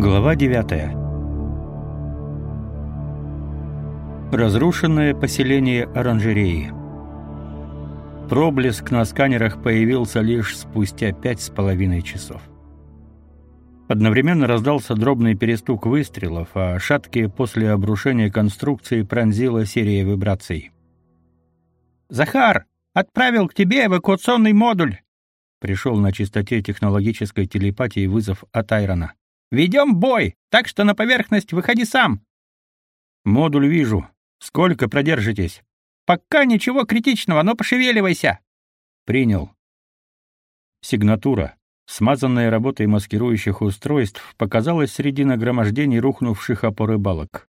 Глава 9. Разрушенное поселение оранжереи. Проблеск на сканерах появился лишь спустя пять с половиной часов. Одновременно раздался дробный перестук выстрелов, а шаткие после обрушения конструкции пронзила серия вибраций. «Захар, отправил к тебе эвакуационный модуль!» Пришел на чистоте технологической телепатии вызов от Айрона. «Ведем бой, так что на поверхность выходи сам!» «Модуль вижу. Сколько продержитесь?» «Пока ничего критичного, но пошевеливайся!» «Принял». Сигнатура, смазанная работой маскирующих устройств, показалась среди нагромождений рухнувших опоры балок.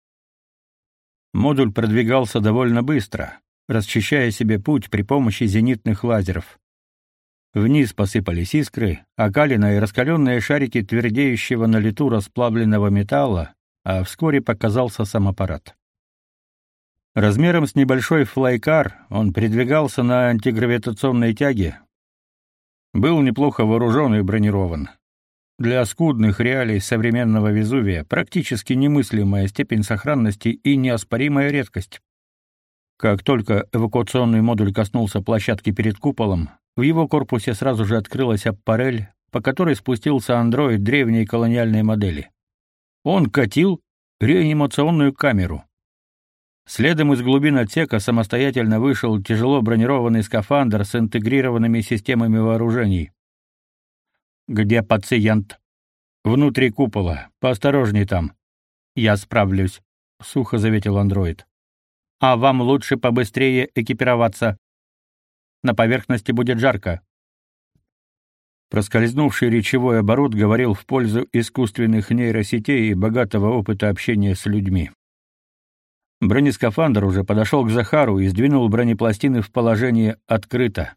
Модуль продвигался довольно быстро, расчищая себе путь при помощи зенитных лазеров. Вниз посыпались искры, окалина и раскаленные шарики твердеющего на лету расплавленного металла, а вскоре показался сам аппарат. Размером с небольшой флайкар он передвигался на антигравитационной тяге, был неплохо вооружен и бронирован. Для скудных реалий современного Везувия практически немыслимая степень сохранности и неоспоримая редкость. Как только эвакуационный модуль коснулся площадки перед куполом, в его корпусе сразу же открылась аппарель, по которой спустился андроид древней колониальной модели. Он катил реанимационную камеру. Следом из глубин отсека самостоятельно вышел тяжело бронированный скафандр с интегрированными системами вооружений. «Где пациент?» «Внутри купола. Поосторожней там». «Я справлюсь», — сухо заветил андроид. «А вам лучше побыстрее экипироваться. На поверхности будет жарко. Проскользнувший речевой оборот говорил в пользу искусственных нейросетей и богатого опыта общения с людьми. Бронескафандр уже подошел к Захару и сдвинул бронепластины в положение «открыто».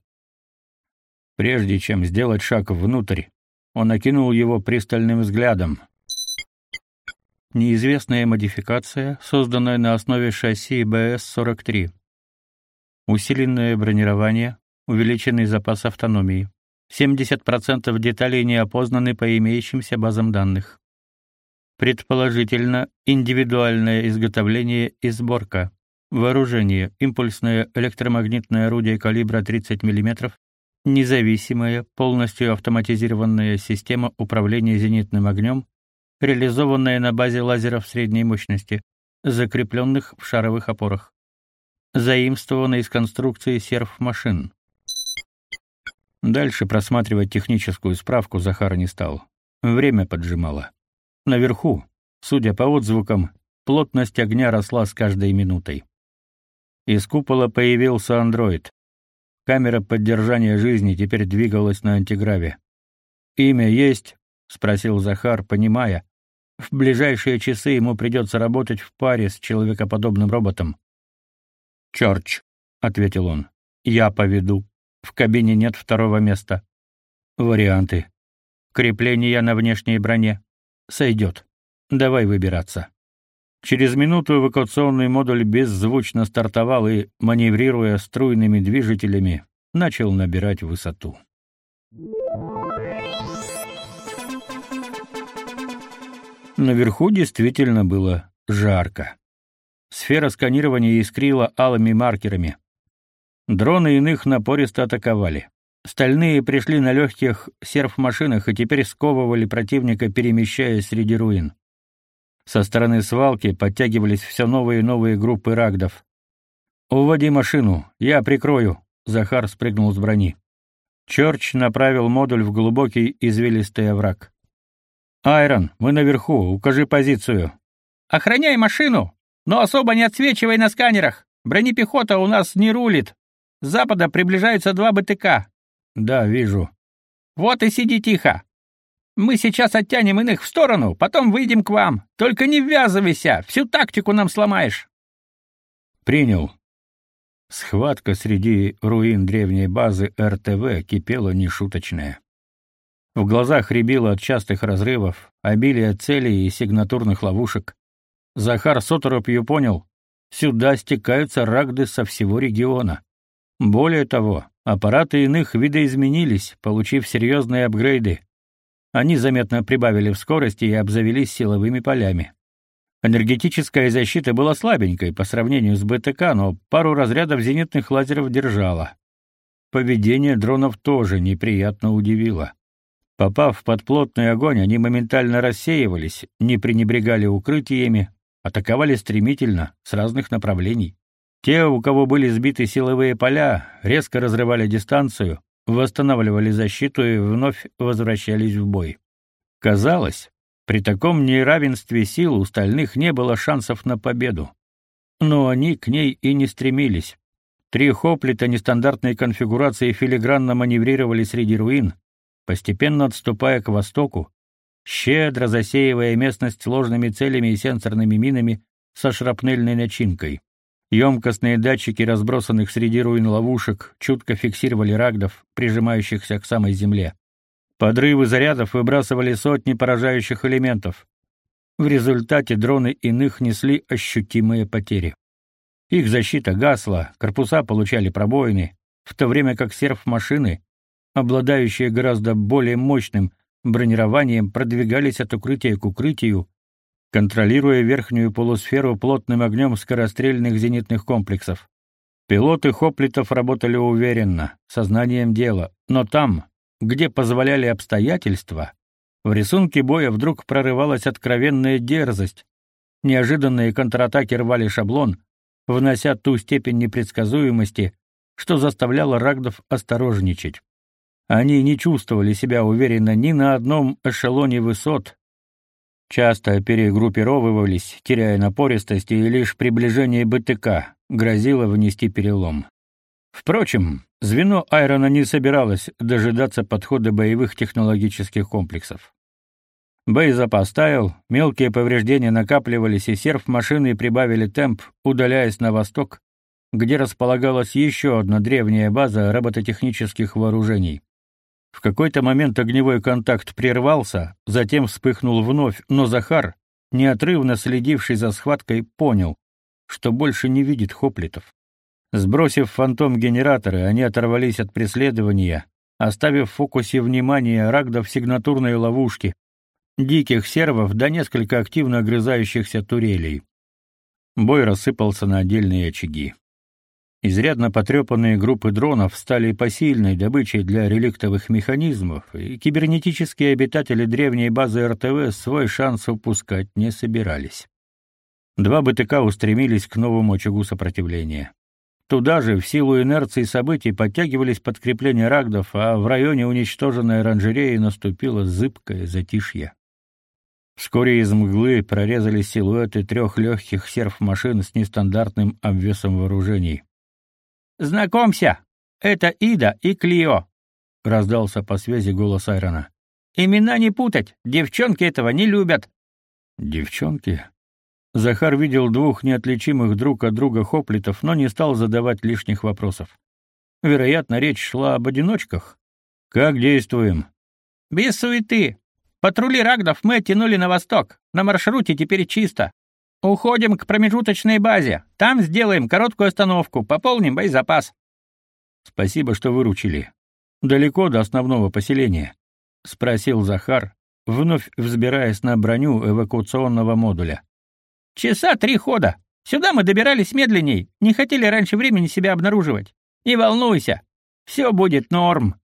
Прежде чем сделать шаг внутрь, он окинул его пристальным взглядом. Неизвестная модификация, созданная на основе шасси БС-43. Усиленное бронирование, увеличенный запас автономии. 70% деталей не опознаны по имеющимся базам данных. Предположительно, индивидуальное изготовление и сборка. Вооружение: импульсное электромагнитное орудие калибра 30 мм, независимая, полностью автоматизированная система управления зенитным огнем, реализованная на базе лазеров средней мощности, закрепленных в шаровых опорах заимствовано из конструкции серф-машин. Дальше просматривать техническую справку Захар не стал. Время поджимало. Наверху, судя по отзвукам, плотность огня росла с каждой минутой. Из купола появился андроид. Камера поддержания жизни теперь двигалась на антиграве. «Имя есть?» — спросил Захар, понимая. В ближайшие часы ему придется работать в паре с человекоподобным роботом. Чёрч, ответил он. Я поведу. В кабине нет второго места. Варианты. Крепление на внешней броне. Сойдет. Давай выбираться. Через минуту эвакуационный модуль беззвучно стартовал и, маневрируя струйными движителями, начал набирать высоту. Наверху действительно было жарко. Сфера сканирования искрила алыми маркерами. Дроны иных напористо атаковали. Стальные пришли на легких серф-машинах и теперь сковывали противника, перемещаясь среди руин. Со стороны свалки подтягивались все новые и новые группы рагдов. «Уводи машину, я прикрою», — Захар спрыгнул с брони. Чёрч направил модуль в глубокий извилистый овраг. «Айрон, мы наверху, укажи позицию». «Охраняй машину!» Но особо не отсвечивай на сканерах. Бронепехота у нас не рулит. С запада приближаются два БТК. Да, вижу. Вот и сиди тихо. Мы сейчас оттянем иных в сторону, потом выйдем к вам. Только не ввязывайся, всю тактику нам сломаешь. Принял. Схватка среди руин древней базы РТВ кипела нешуточная. В глазах рябило от частых разрывов, обилия целей и сигнатурных ловушек. Захар с оторопью понял, сюда стекаются рагды со всего региона. Более того, аппараты иных видоизменились, получив серьезные апгрейды. Они заметно прибавили в скорости и обзавелись силовыми полями. Энергетическая защита была слабенькой по сравнению с БТК, но пару разрядов зенитных лазеров держала. Поведение дронов тоже неприятно удивило. Попав под плотный огонь, они моментально рассеивались, не пренебрегали укрытиями, атаковали стремительно, с разных направлений. Те, у кого были сбиты силовые поля, резко разрывали дистанцию, восстанавливали защиту и вновь возвращались в бой. Казалось, при таком неравенстве сил у стальных не было шансов на победу. Но они к ней и не стремились. Три хоплита нестандартной конфигурации филигранно маневрировали среди руин, постепенно отступая к востоку, щедро засеивая местность сложными целями и сенсорными минами со шрапнельной начинкой. Емкостные датчики разбросанных среди руин ловушек чутко фиксировали рагдов, прижимающихся к самой земле. Подрывы зарядов выбрасывали сотни поражающих элементов. В результате дроны иных несли ощутимые потери. Их защита гасла, корпуса получали пробоины, в то время как серф-машины, обладающие гораздо более мощным бронированием, продвигались от укрытия к укрытию, контролируя верхнюю полусферу плотным огнем скорострельных зенитных комплексов. Пилоты Хоплитов работали уверенно, сознанием дела, но там, где позволяли обстоятельства, в рисунке боя вдруг прорывалась откровенная дерзость. Неожиданные контратаки рвали шаблон, внося ту степень непредсказуемости, что заставляло рагдов осторожничать. Они не чувствовали себя уверенно ни на одном эшелоне высот, часто перегруппировывались, теряя напористость, и лишь приближение БТК грозило внести перелом. Впрочем, звено Айрона не собиралось дожидаться подхода боевых технологических комплексов. Боезапас таял, мелкие повреждения накапливались, и серф машины прибавили темп, удаляясь на восток, где располагалась еще одна древняя база робототехнических вооружений. В какой-то момент огневой контакт прервался, затем вспыхнул вновь, но Захар, неотрывно следивший за схваткой, понял, что больше не видит хоплитов. Сбросив фантом-генераторы, они оторвались от преследования, оставив в фокусе внимания рагдов сигнатурной ловушки, диких сервов да несколько активно огрызающихся турелей. Бой рассыпался на отдельные очаги. Изрядно потрепанные группы дронов стали посильной добычей для реликтовых механизмов, и кибернетические обитатели древней базы РТВ свой шанс упускать не собирались. Два БТК устремились к новому очагу сопротивления. Туда же, в силу инерции событий, подтягивались подкрепления рагдов, а в районе уничтоженной оранжереи наступило зыбкое затишье. Вскоре из мглы прорезались силуэты трех легких серф-машин с нестандартным обвесом вооружений. «Знакомься! Это Ида и Клио!» — раздался по связи голос Айрона. «Имена не путать, девчонки этого не любят». «Девчонки?» Захар видел двух неотличимых друг от друга хоплитов, но не стал задавать лишних вопросов. Вероятно, речь шла об одиночках. «Как действуем?» «Без суеты. Патрули рагдов мы оттянули на восток. На маршруте теперь чисто. Уходим к промежуточной базе. Там сделаем короткую остановку, пополним боезапас. Спасибо, что выручили. Далеко до основного поселения, спросил Захар, вновь взбираясь на броню эвакуационного модуля. Часа три хода. Сюда мы добирались медленней, не хотели раньше времени себя обнаруживать. Не волнуйся, все будет норм.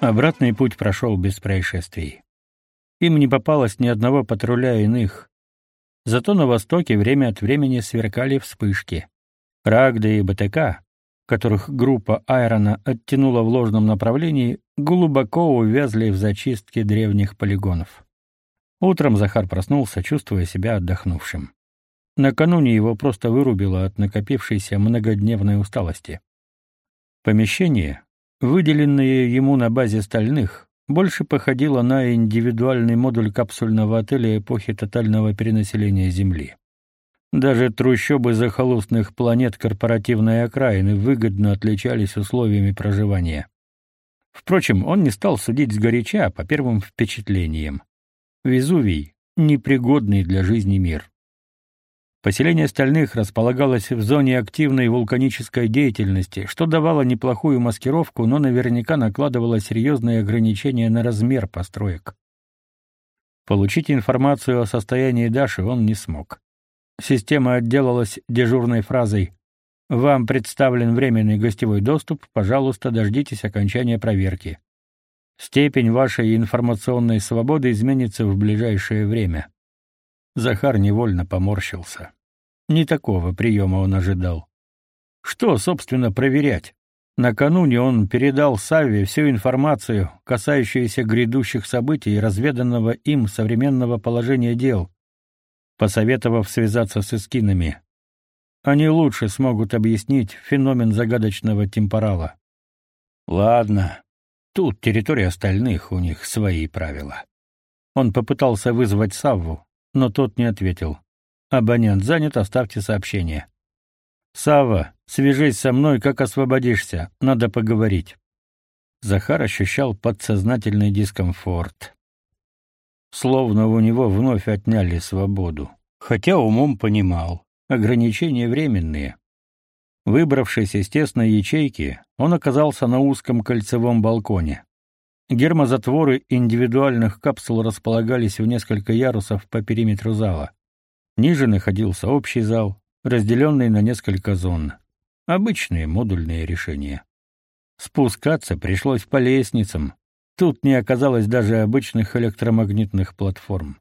Обратный путь прошел без происшествий. Им не попалось ни одного патруля иных. Зато на востоке время от времени сверкали вспышки. Рагды и БТК, которых группа Айрона оттянула в ложном направлении, глубоко увязли в зачистке древних полигонов. Утром Захар проснулся, чувствуя себя отдохнувшим. Накануне его просто вырубило от накопившейся многодневной усталости. Помещение, выделенное ему на базе стальных, больше походило на индивидуальный модуль капсульного отеля эпохи тотального перенаселения Земли. Даже трущобы захолустных планет корпоративной окраины выгодно отличались условиями проживания. Впрочем, он не стал судить сгоряча по первым впечатлениям. Везувий — непригодный для жизни мир. Поселение стальных располагалось в зоне активной вулканической деятельности, что давало неплохую маскировку, но наверняка накладывало серьезные ограничения на размер построек. Получить информацию о состоянии Даши он не смог. Система отделалась дежурной фразой «Вам представлен временный гостевой доступ, пожалуйста, дождитесь окончания проверки». Степень вашей информационной свободы изменится в ближайшее время. Захар невольно поморщился. Не такого приема он ожидал. Что, собственно, проверять? Накануне он передал Савве всю информацию, касающуюся грядущих событий и разведанного им современного положения дел, посоветовав связаться с эскинами. Они лучше смогут объяснить феномен загадочного темпорала. Ладно, тут территория остальных, у них свои правила. Он попытался вызвать Савву, но тот не ответил. Абонент занят, оставьте сообщение. Сава, свяжись со мной, как освободишься. Надо поговорить. Захар ощущал подсознательный дискомфорт. Словно у него вновь отняли свободу. Хотя умом понимал, ограничения временные. Выбравшись из тесной ячейки, он оказался на узком кольцевом балконе. Гермозатворы индивидуальных капсул располагались в несколько ярусов по периметру зала. Ниже находился общий зал, разделенный на несколько зон. Обычные модульные решения. Спускаться пришлось по лестницам. Тут не оказалось даже обычных электромагнитных платформ.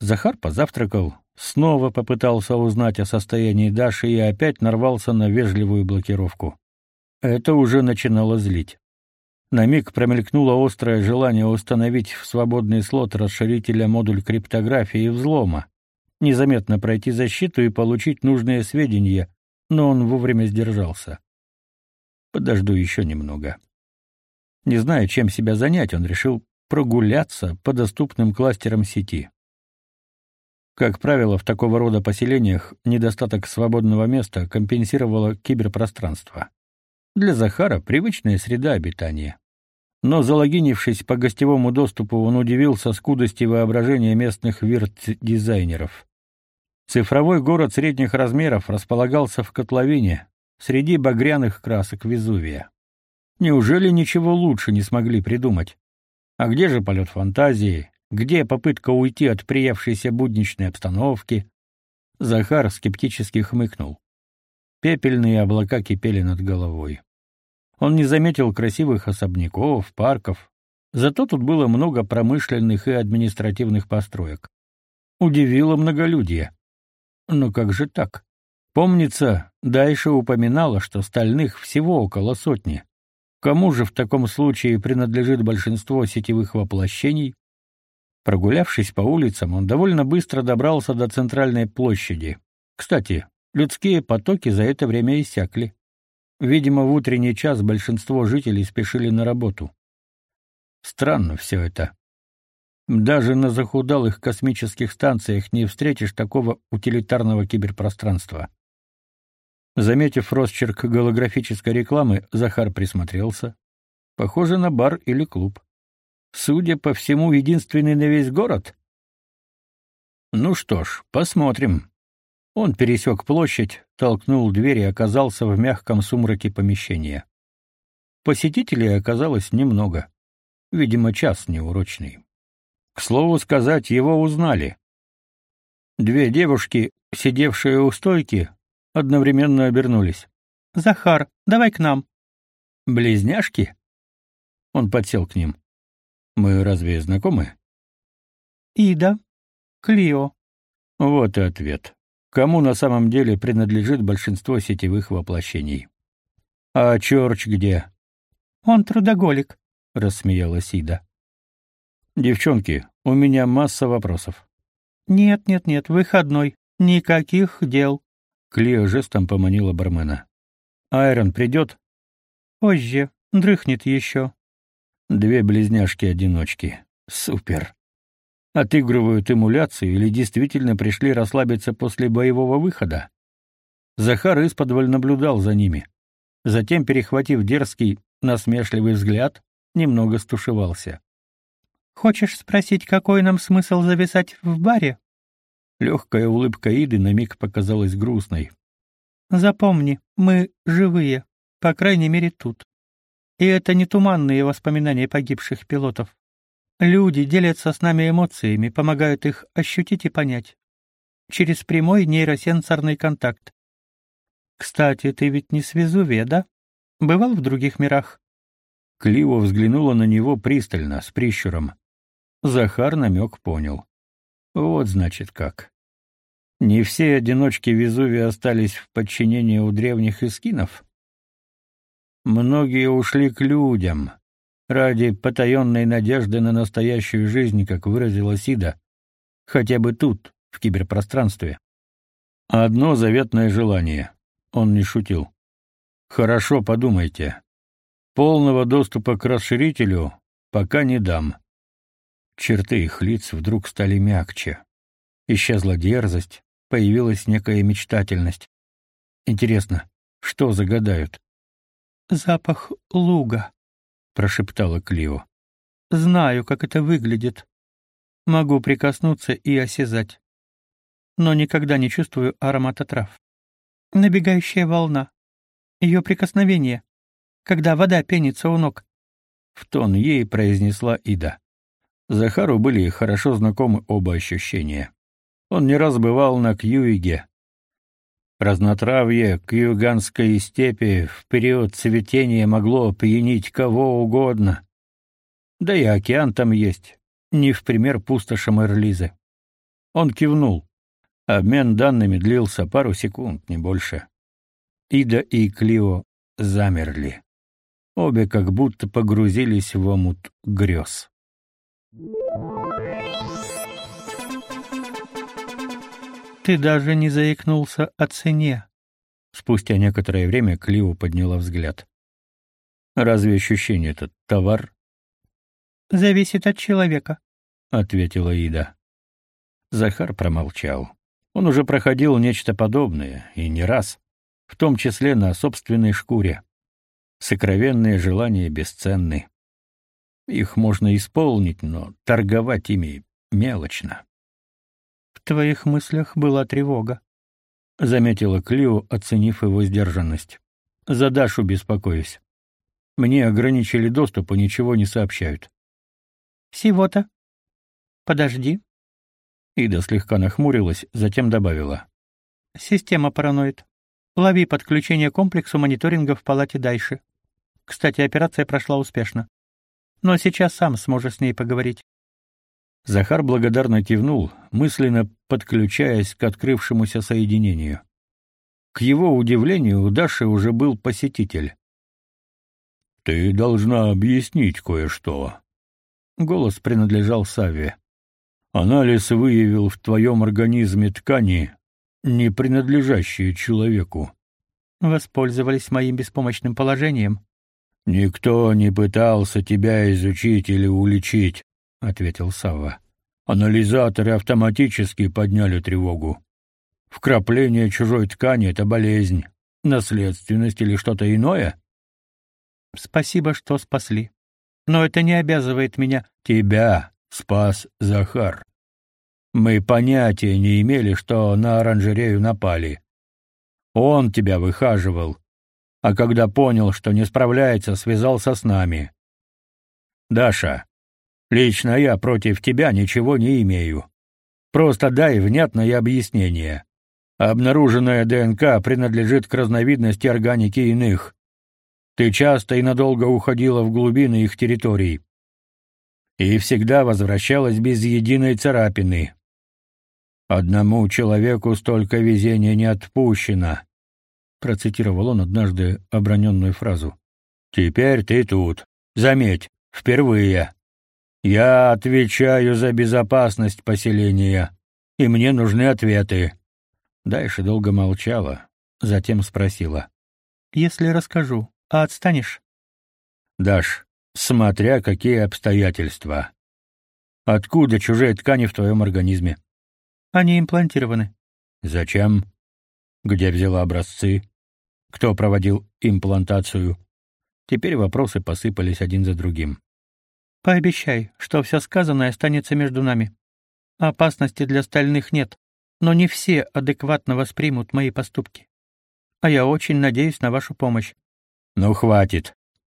Захар позавтракал, снова попытался узнать о состоянии Даши и опять нарвался на вежливую блокировку. Это уже начинало злить. На миг промелькнуло острое желание установить в свободный слот расширителя модуль криптографии и взлома, незаметно пройти защиту и получить нужные сведения, но он вовремя сдержался. Подожду еще немного. Не зная, чем себя занять, он решил прогуляться по доступным кластерам сети. Как правило, в такого рода поселениях недостаток свободного места компенсировало киберпространство. Для Захара привычная среда обитания. Но залогинившись по гостевому доступу, он удивился скудости воображения местных вирт-дизайнеров. Цифровой город средних размеров располагался в котловине, среди багряных красок Везувия. Неужели ничего лучше не смогли придумать? А где же полет фантазии? Где попытка уйти от приевшейся будничной обстановки? Захар скептически хмыкнул. Пепельные облака кипели над головой. Он не заметил красивых особняков, парков. Зато тут было много промышленных и административных построек. Удивило многолюдие. Но как же так? Помнится, Дайша упоминала, что стальных всего около сотни. Кому же в таком случае принадлежит большинство сетевых воплощений? Прогулявшись по улицам, он довольно быстро добрался до центральной площади. Кстати, людские потоки за это время иссякли. Видимо, в утренний час большинство жителей спешили на работу. Странно все это. Даже на захудалых космических станциях не встретишь такого утилитарного киберпространства. Заметив росчерк голографической рекламы, Захар присмотрелся. Похоже на бар или клуб. Судя по всему, единственный на весь город. Ну что ж, посмотрим. Он пересек площадь, толкнул дверь и оказался в мягком сумраке помещения. Посетителей оказалось немного. Видимо, час неурочный. К слову сказать, его узнали. Две девушки, сидевшие у стойки, одновременно обернулись. «Захар, давай к нам». «Близняшки?» Он подсел к ним. «Мы разве знакомы?» «Ида. Клио». Вот и ответ кому на самом деле принадлежит большинство сетевых воплощений. А Чёрч где? Он трудоголик, рассмеялась Ида. Девчонки, у меня масса вопросов. Нет, нет, нет, выходной. Никаких дел. Клео жестом поманила бармена. Айрон придет? Позже, дрыхнет еще. Две близняшки-одиночки. Супер. Отыгрывают эмуляцию или действительно пришли расслабиться после боевого выхода? Захар исподволь наблюдал за ними. Затем, перехватив дерзкий, насмешливый взгляд, немного стушевался. «Хочешь спросить, какой нам смысл зависать в баре?» Легкая улыбка Иды на миг показалась грустной. Запомни, мы живые, по крайней мере тут. И это не туманные воспоминания погибших пилотов. Люди делятся с нами эмоциями, помогают их ощутить и понять. Через прямой нейросенсорный контакт. Кстати, ты ведь не с да? Бывал в других мирах? Кливо взглянула на него пристально, с прищуром. Захар намек понял. Вот значит как. Не все одиночки Везувия остались в подчинении у древних эскинов. Многие ушли к людям ради потаенной надежды на настоящую жизнь, как выразила Сида, хотя бы тут, в киберпространстве. Одно заветное желание. Он не шутил. Хорошо подумайте. Полного доступа к расширителю пока не дам. Черты их лиц вдруг стали мягче. Исчезла дерзость, появилась некая мечтательность. Интересно, что загадают? Запах луга, прошептала Клио. Знаю, как это выглядит. Могу прикоснуться и осязать. Но никогда не чувствую аромата трав. Набегающая волна. Ее прикосновение. Когда вода пенится у ног. В тон ей произнесла Ида. Захару были хорошо знакомы оба ощущения. Он не раз бывал на Кьюиге. Разнотравье кьюганской степи в период цветения могло пьянить кого угодно. Да и океан там есть, не в пример пустошам Эрлизы. Он кивнул. Обмен данными длился пару секунд, не больше. Ида и Клио замерли. Обе как будто погрузились в омут грез. Ты даже не заикнулся о цене. Спустя некоторое время Клио подняла взгляд. Разве ощущение этот товар? Зависит от человека, ответила Ида. Захар промолчал. Он уже проходил нечто подобное и не раз, в том числе на собственной шкуре. Сокровенные желания бесценны. Их можно исполнить, но торговать ими мелочно. Твоих мыслях была тревога, заметила Клио, оценив его сдержанность. За Дашу беспокоюсь. Мне ограничили доступ и ничего не сообщают. Всего-то. Подожди. Ида слегка нахмурилась, затем добавила: Система параноид. Лови подключение к комплексу мониторинга в палате дальше. Кстати, операция прошла успешно. Но сейчас сам сможешь с ней поговорить. Захар благодарно кивнул, мысленно подключаясь к открывшемуся соединению. К его удивлению, у Даши уже был посетитель. Ты должна объяснить кое-что. Голос принадлежал Савве. Анализ выявил в твоем организме ткани, не принадлежащие человеку. Воспользовались моим беспомощным положением. Никто не пытался тебя изучить или уличить, ответил Савва. Анализаторы автоматически подняли тревогу. Вкрапление чужой ткани это болезнь, наследственность или что-то иное? Спасибо, что спасли. Но это не обязывает меня тебя спас Захар. Мы понятия не имели, что на оранжерею напали. Он тебя выхаживал, а когда понял, что не справляется, связался с нами. Даша, лично я против тебя ничего не имею. Просто дай внятное объяснение. Обнаруженная ДНК принадлежит к разновидности органики иных. Ты часто и надолго уходила в глубины их территорий и всегда возвращалась без единой царапины. Одному человеку столько везения не отпущено процитировал он однажды оброненную фразу. Теперь ты тут. Заметь, впервые. Я отвечаю за безопасность поселения, и мне нужны ответы. Дальше долго молчала, затем спросила: "Если расскажу, а отстанешь?" "Дашь, смотря какие обстоятельства. Откуда чужие ткани в твоем организме?" "Они имплантированы." "Зачем? Где взяла образцы?" Кто проводил имплантацию? Теперь вопросы посыпались один за другим. Пообещай, что все сказанное останется между нами. Опасности для остальных нет. но не все адекватно воспримут мои поступки. А я очень надеюсь на вашу помощь. Ну хватит.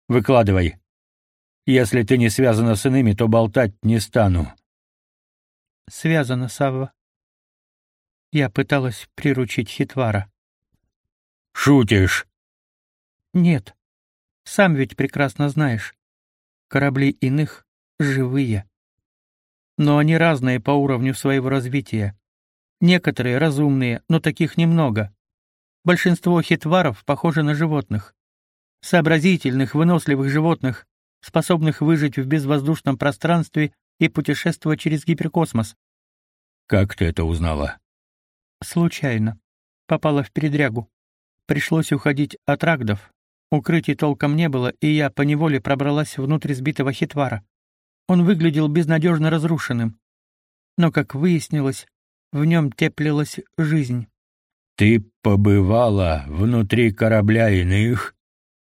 Выкладывай. Если ты не связана с иными, то болтать не стану. Связана, Савва. Я пыталась приручить Хитвара. Шутишь? Нет. Сам ведь прекрасно знаешь. Корабли иных живые. Но они разные по уровню своего развития. Некоторые разумные, но таких немного. Большинство хитваров похожи на животных. Сообразительных, выносливых животных, способных выжить в безвоздушном пространстве и путешествовать через гиперкосмос. Как ты это узнала? Случайно. Попала в передрягу. Пришлось уходить от рагдов. Укрытий толком не было, и я поневоле пробралась внутрь сбитого хитвара. Он выглядел безнадежно разрушенным. Но, как выяснилось, в нем теплилась жизнь. Ты побывала внутри корабля иных,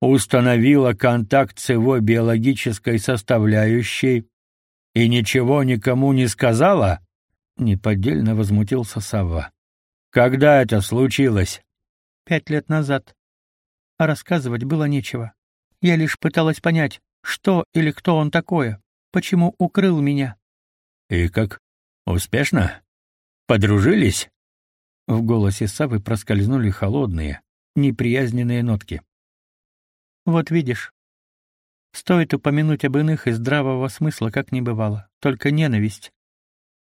установила контакт с его биологической составляющей и ничего никому не сказала? Неподдельно возмутился Савва. Когда это случилось? Пять лет назад. А рассказывать было нечего. Я лишь пыталась понять, что или кто он такое, почему укрыл меня. И как? Успешно? Подружились? В голосе Савы проскользнули холодные, неприязненные нотки. Вот видишь. Стоит упомянуть об иных из здравого смысла как не бывало, только ненависть.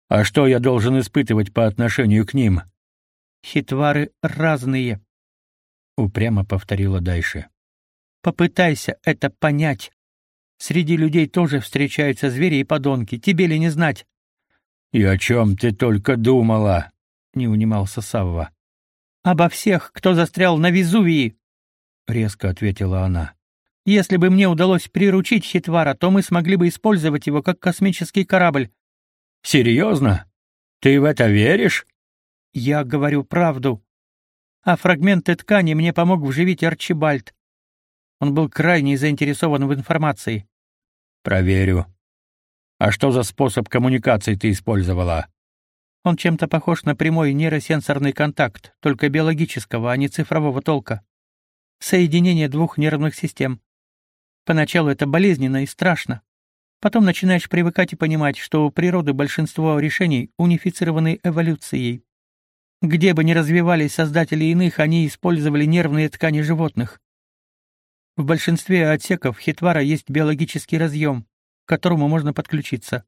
А что я должен испытывать по отношению к ним? Хитвары разные, упрямо повторила Дайше. Попытайся это понять. Среди людей тоже встречаются звери и подонки, тебе ли не знать? И о чем ты только думала? не унимался Савва. Обо всех, кто застрял на Везувии, резко ответила она. Если бы мне удалось приручить Хитвара, то мы смогли бы использовать его как космический корабль. Серьезно? Ты в это веришь? Я говорю правду. А фрагменты ткани мне помог вживить Арчибальд. Он был крайне заинтересован в информации. Проверю. А что за способ коммуникации ты использовала? Он чем-то похож на прямой нейросенсорный контакт, только биологического, а не цифрового толка. Соединение двух нервных систем. Поначалу это болезненно и страшно. Потом начинаешь привыкать и понимать, что у природы большинство решений унифицированы эволюцией. Где бы ни развивались создатели иных, они использовали нервные ткани животных. В большинстве отсеков хитвара есть биологический разъем, к которому можно подключиться.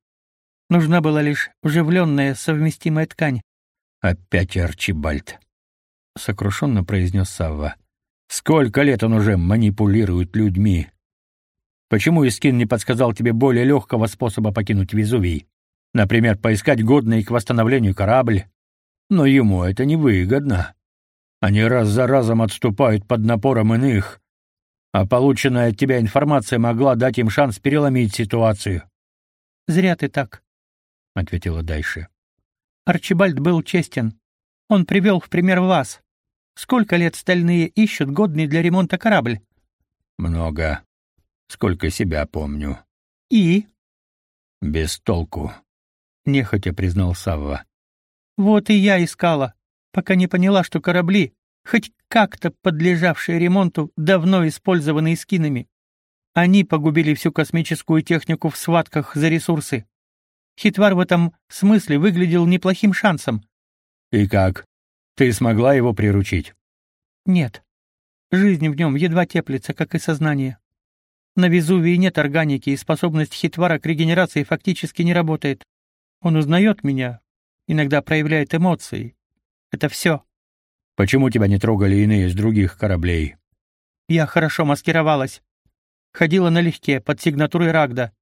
Нужна была лишь вживленная совместимая ткань. «Опять Арчибальд», — сокрушенно произнес Савва. «Сколько лет он уже манипулирует людьми? Почему Искин не подсказал тебе более легкого способа покинуть Везувий? Например, поискать годный к восстановлению корабль? Но ему это невыгодно. Они раз за разом отступают под напором иных, а полученная от тебя информация могла дать им шанс переломить ситуацию. Зря ты так, ответила Дайше. Арчибальд был честен. Он привел в пример вас. Сколько лет стальные ищут годный для ремонта корабль? Много. Сколько себя помню. И? Без толку, нехотя признал Савва. Вот и я искала, пока не поняла, что корабли, хоть как-то подлежавшие ремонту, давно использованы скинами. Они погубили всю космическую технику в схватках за ресурсы. Хитвар в этом смысле выглядел неплохим шансом. И как? Ты смогла его приручить? Нет. Жизнь в нем едва теплится, как и сознание. На Везувии нет органики, и способность Хитвара к регенерации фактически не работает. Он узнает меня, иногда проявляет эмоции. Это все. Почему тебя не трогали иные из других кораблей? Я хорошо маскировалась. Ходила налегке, под сигнатурой Рагда.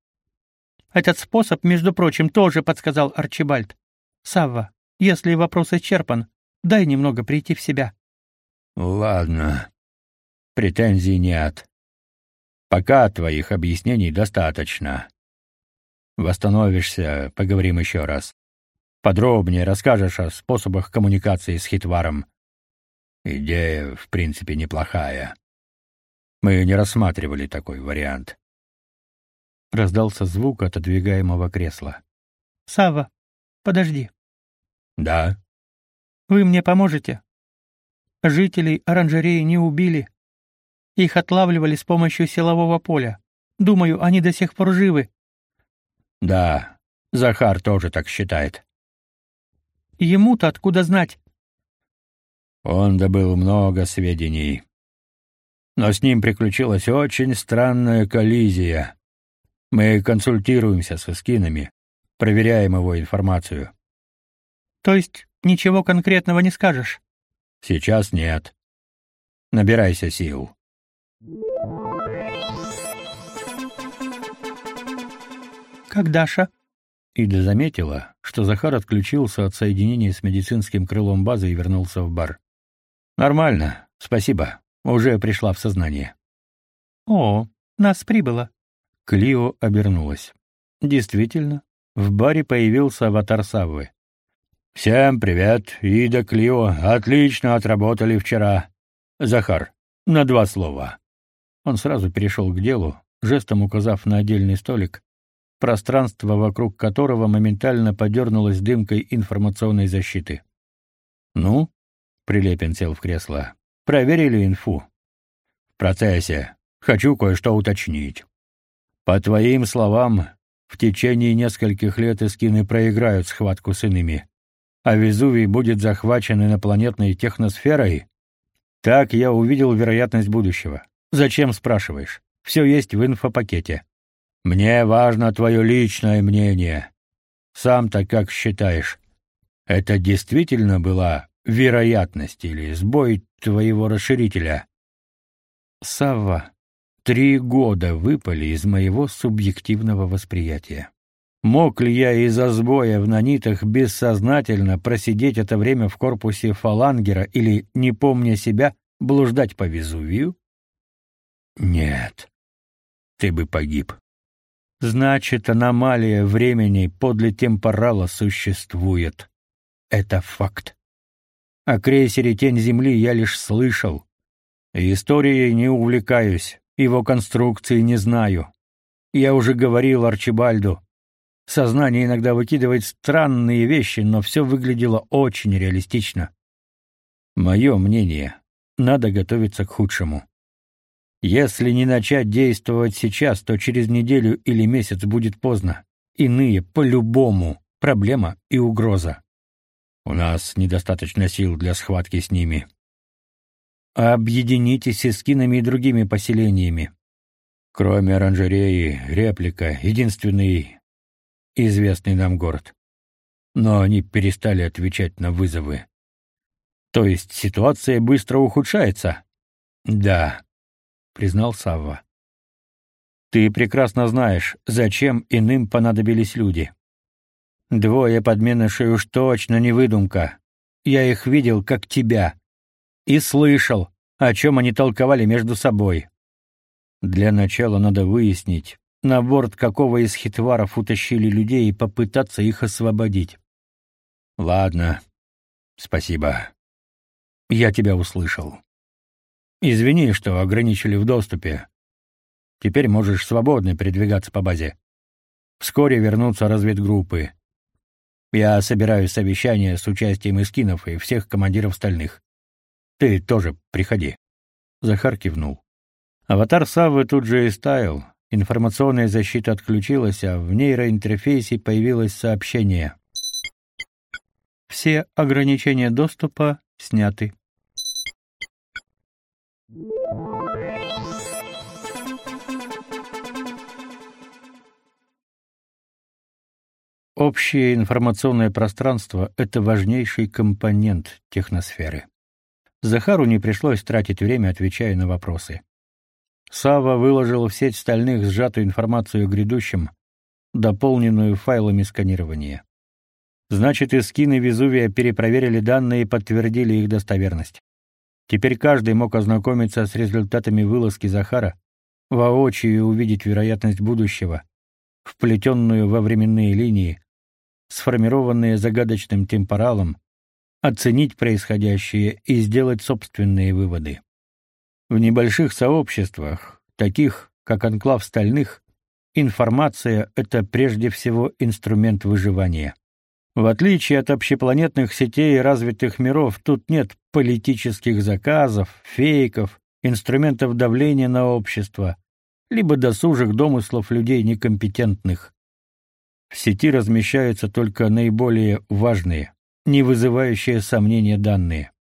Этот способ, между прочим, тоже подсказал Арчибальд. Савва, если вопрос исчерпан, дай немного прийти в себя. Ладно. Претензий нет. Пока твоих объяснений достаточно. Восстановишься, поговорим еще раз. Подробнее расскажешь о способах коммуникации с Хитваром. Идея, в принципе, неплохая. Мы не рассматривали такой вариант. Раздался звук отодвигаемого кресла. Сава, подожди. Да. Вы мне поможете? Жителей оранжереи не убили. Их отлавливали с помощью силового поля. Думаю, они до сих пор живы. Да, Захар тоже так считает. Ему-то откуда знать? Он добыл много сведений. Но с ним приключилась очень странная коллизия. Мы консультируемся со скинами, проверяем его информацию. То есть ничего конкретного не скажешь? Сейчас нет. Набирайся сил. Как Даша? Ида заметила, что Захар отключился от соединения с медицинским крылом базы и вернулся в бар. Нормально, спасибо. Уже пришла в сознание. О, нас прибыло. Клио обернулась. Действительно, в баре появился аватар Саввы. Всем привет, Ида, Клио. Отлично отработали вчера. Захар, на два слова. Он сразу перешел к делу, жестом указав на отдельный столик, пространство вокруг которого моментально подернулось дымкой информационной защиты. Ну, Прилепин сел в кресло. Проверили инфу. В процессе. Хочу кое-что уточнить. По твоим словам, в течение нескольких лет эскины проиграют схватку с иными, а Везувий будет захвачен инопланетной техносферой? Так я увидел вероятность будущего. Зачем спрашиваешь? Все есть в инфопакете. Мне важно твое личное мнение. Сам-то как считаешь? Это действительно была вероятность или сбой твоего расширителя. Савва, три года выпали из моего субъективного восприятия. Мог ли я из-за сбоя в нанитах бессознательно просидеть это время в корпусе фалангера или, не помня себя, блуждать по Везувию? Нет. Ты бы погиб. Значит, аномалия времени подле темпорала существует. Это факт. О крейсере «Тень Земли» я лишь слышал. Историей не увлекаюсь, его конструкции не знаю. Я уже говорил Арчибальду. Сознание иногда выкидывает странные вещи, но все выглядело очень реалистично. Мое мнение, надо готовиться к худшему. Если не начать действовать сейчас, то через неделю или месяц будет поздно. Иные по-любому проблема и угроза. У нас недостаточно сил для схватки с ними. Объединитесь с эскинами и другими поселениями. Кроме оранжереи, реплика — единственный известный нам город. Но они перестали отвечать на вызовы. То есть ситуация быстро ухудшается? Да, признал Савва. Ты прекрасно знаешь, зачем иным понадобились люди. Двое подменышей уж точно не выдумка. Я их видел, как тебя. И слышал, о чем они толковали между собой. Для начала надо выяснить, на борт какого из хитваров утащили людей и попытаться их освободить. Ладно. Спасибо. Я тебя услышал. Извини, что ограничили в доступе. Теперь можешь свободно передвигаться по базе. Вскоре вернутся разведгруппы. Я собираю совещание с участием эскинов и всех командиров стальных. Ты тоже приходи. Захар кивнул. Аватар Саввы тут же и стаял. Информационная защита отключилась, а в нейроинтерфейсе появилось сообщение. Все ограничения доступа сняты. Общее информационное пространство — это важнейший компонент техносферы. Захару не пришлось тратить время, отвечая на вопросы. Сава выложил в сеть стальных сжатую информацию о грядущем, дополненную файлами сканирования. Значит, эскины Везувия перепроверили данные и подтвердили их достоверность. Теперь каждый мог ознакомиться с результатами вылазки Захара, воочию увидеть вероятность будущего, вплетенную во временные линии, сформированные загадочным темпоралом, оценить происходящее и сделать собственные выводы. В небольших сообществах, таких как анклав стальных, информация — это прежде всего инструмент выживания. В отличие от общепланетных сетей развитых миров, тут нет политических заказов, фейков, инструментов давления на общество, либо досужих домыслов людей некомпетентных. В сети размещаются только наиболее важные, не вызывающие сомнения данные.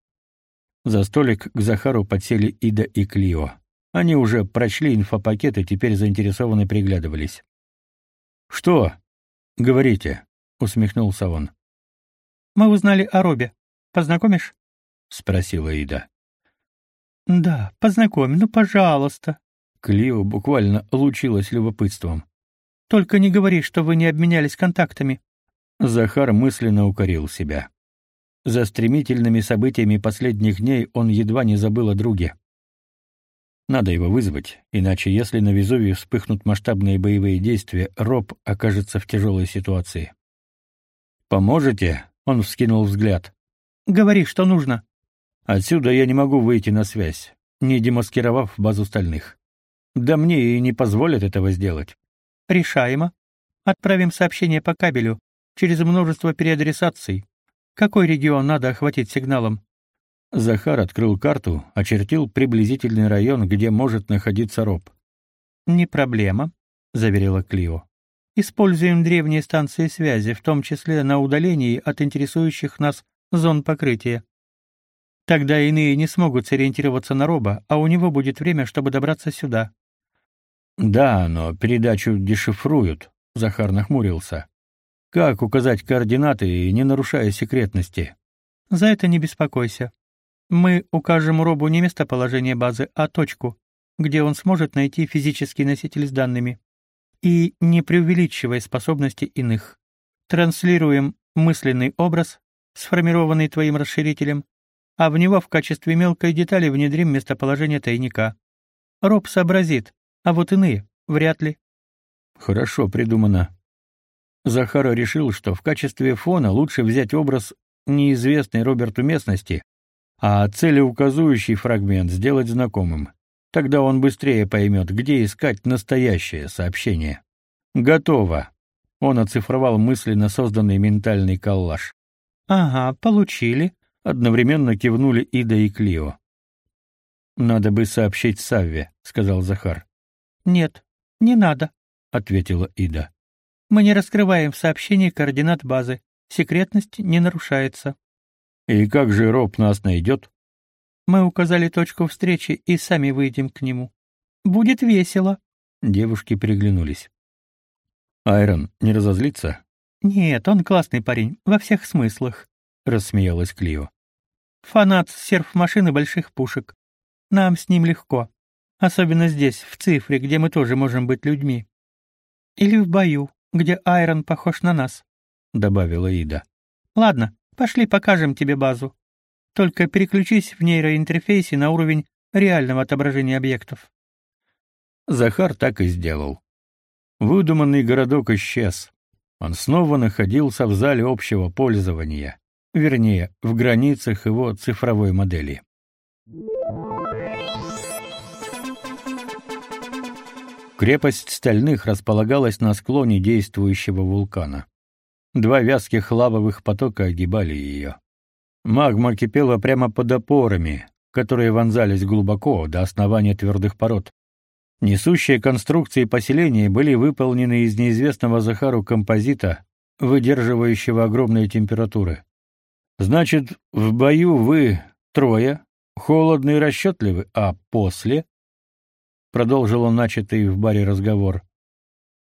За столик к Захару подсели Ида и Клио. Они уже прочли инфопакет и теперь заинтересованно приглядывались. «Что?» «Говорите», — усмехнулся он. «Мы узнали о Робе. Познакомишь?» — спросила Ида. «Да, познакомь, ну, пожалуйста». Клио буквально лучилась любопытством. «Только не говори, что вы не обменялись контактами». Захар мысленно укорил себя. За стремительными событиями последних дней он едва не забыл о друге. Надо его вызвать, иначе если на Везувии вспыхнут масштабные боевые действия, Роб окажется в тяжелой ситуации. «Поможете?» — он вскинул взгляд. «Говори, что нужно». «Отсюда я не могу выйти на связь, не демаскировав базу стальных. Да мне и не позволят этого сделать». «Решаемо. Отправим сообщение по кабелю, через множество переадресаций. Какой регион надо охватить сигналом?» Захар открыл карту, очертил приблизительный район, где может находиться роб. «Не проблема», — заверила Клио. «Используем древние станции связи, в том числе на удалении от интересующих нас зон покрытия. Тогда иные не смогут сориентироваться на роба, а у него будет время, чтобы добраться сюда». «Да, но передачу дешифруют», — Захар нахмурился. «Как указать координаты, не нарушая секретности?» «За это не беспокойся. Мы укажем Робу не местоположение базы, а точку, где он сможет найти физический носитель с данными. И не преувеличивая способности иных. Транслируем мысленный образ, сформированный твоим расширителем, а в него в качестве мелкой детали внедрим местоположение тайника. Роб сообразит, а вот иные — вряд ли. Хорошо придумано. Захара решил, что в качестве фона лучше взять образ неизвестной Роберту местности, а целеуказующий фрагмент сделать знакомым. Тогда он быстрее поймет, где искать настоящее сообщение. Готово. Он оцифровал мысленно созданный ментальный коллаж. Ага, получили, одновременно кивнули Ида и Клио. Надо бы сообщить Савве, сказал Захар. Нет, не надо, ответила Ида. Мы не раскрываем в сообщении координат базы. Секретность не нарушается. И как же Роб нас найдет? Мы указали точку встречи и сами выйдем к нему. Будет весело. Девушки переглянулись. Айрон не разозлится? Нет, он классный парень во всех смыслах, рассмеялась Клио. Фанат серф-машины больших пушек. Нам с ним легко, особенно здесь, в цифре, где мы тоже можем быть людьми. Или в бою, где Айрон похож на нас, добавила Ида. Ладно, Пошли покажем тебе базу. Только переключись в нейроинтерфейсе на уровень реального отображения объектов. Захар так и сделал. Выдуманный городок исчез. Он снова находился в зале общего пользования, вернее, в границах его цифровой модели. Крепость Стальных располагалась на склоне действующего вулкана. Два вязких лавовых потока огибали ее. Магма кипела прямо под опорами, которые вонзались глубоко до основания твердых пород. Несущие конструкции поселения были выполнены из неизвестного Захару композита, выдерживающего огромные температуры. Значит, в бою вы трое, холодны и расчетливы, а после продолжил он начатый в баре разговор.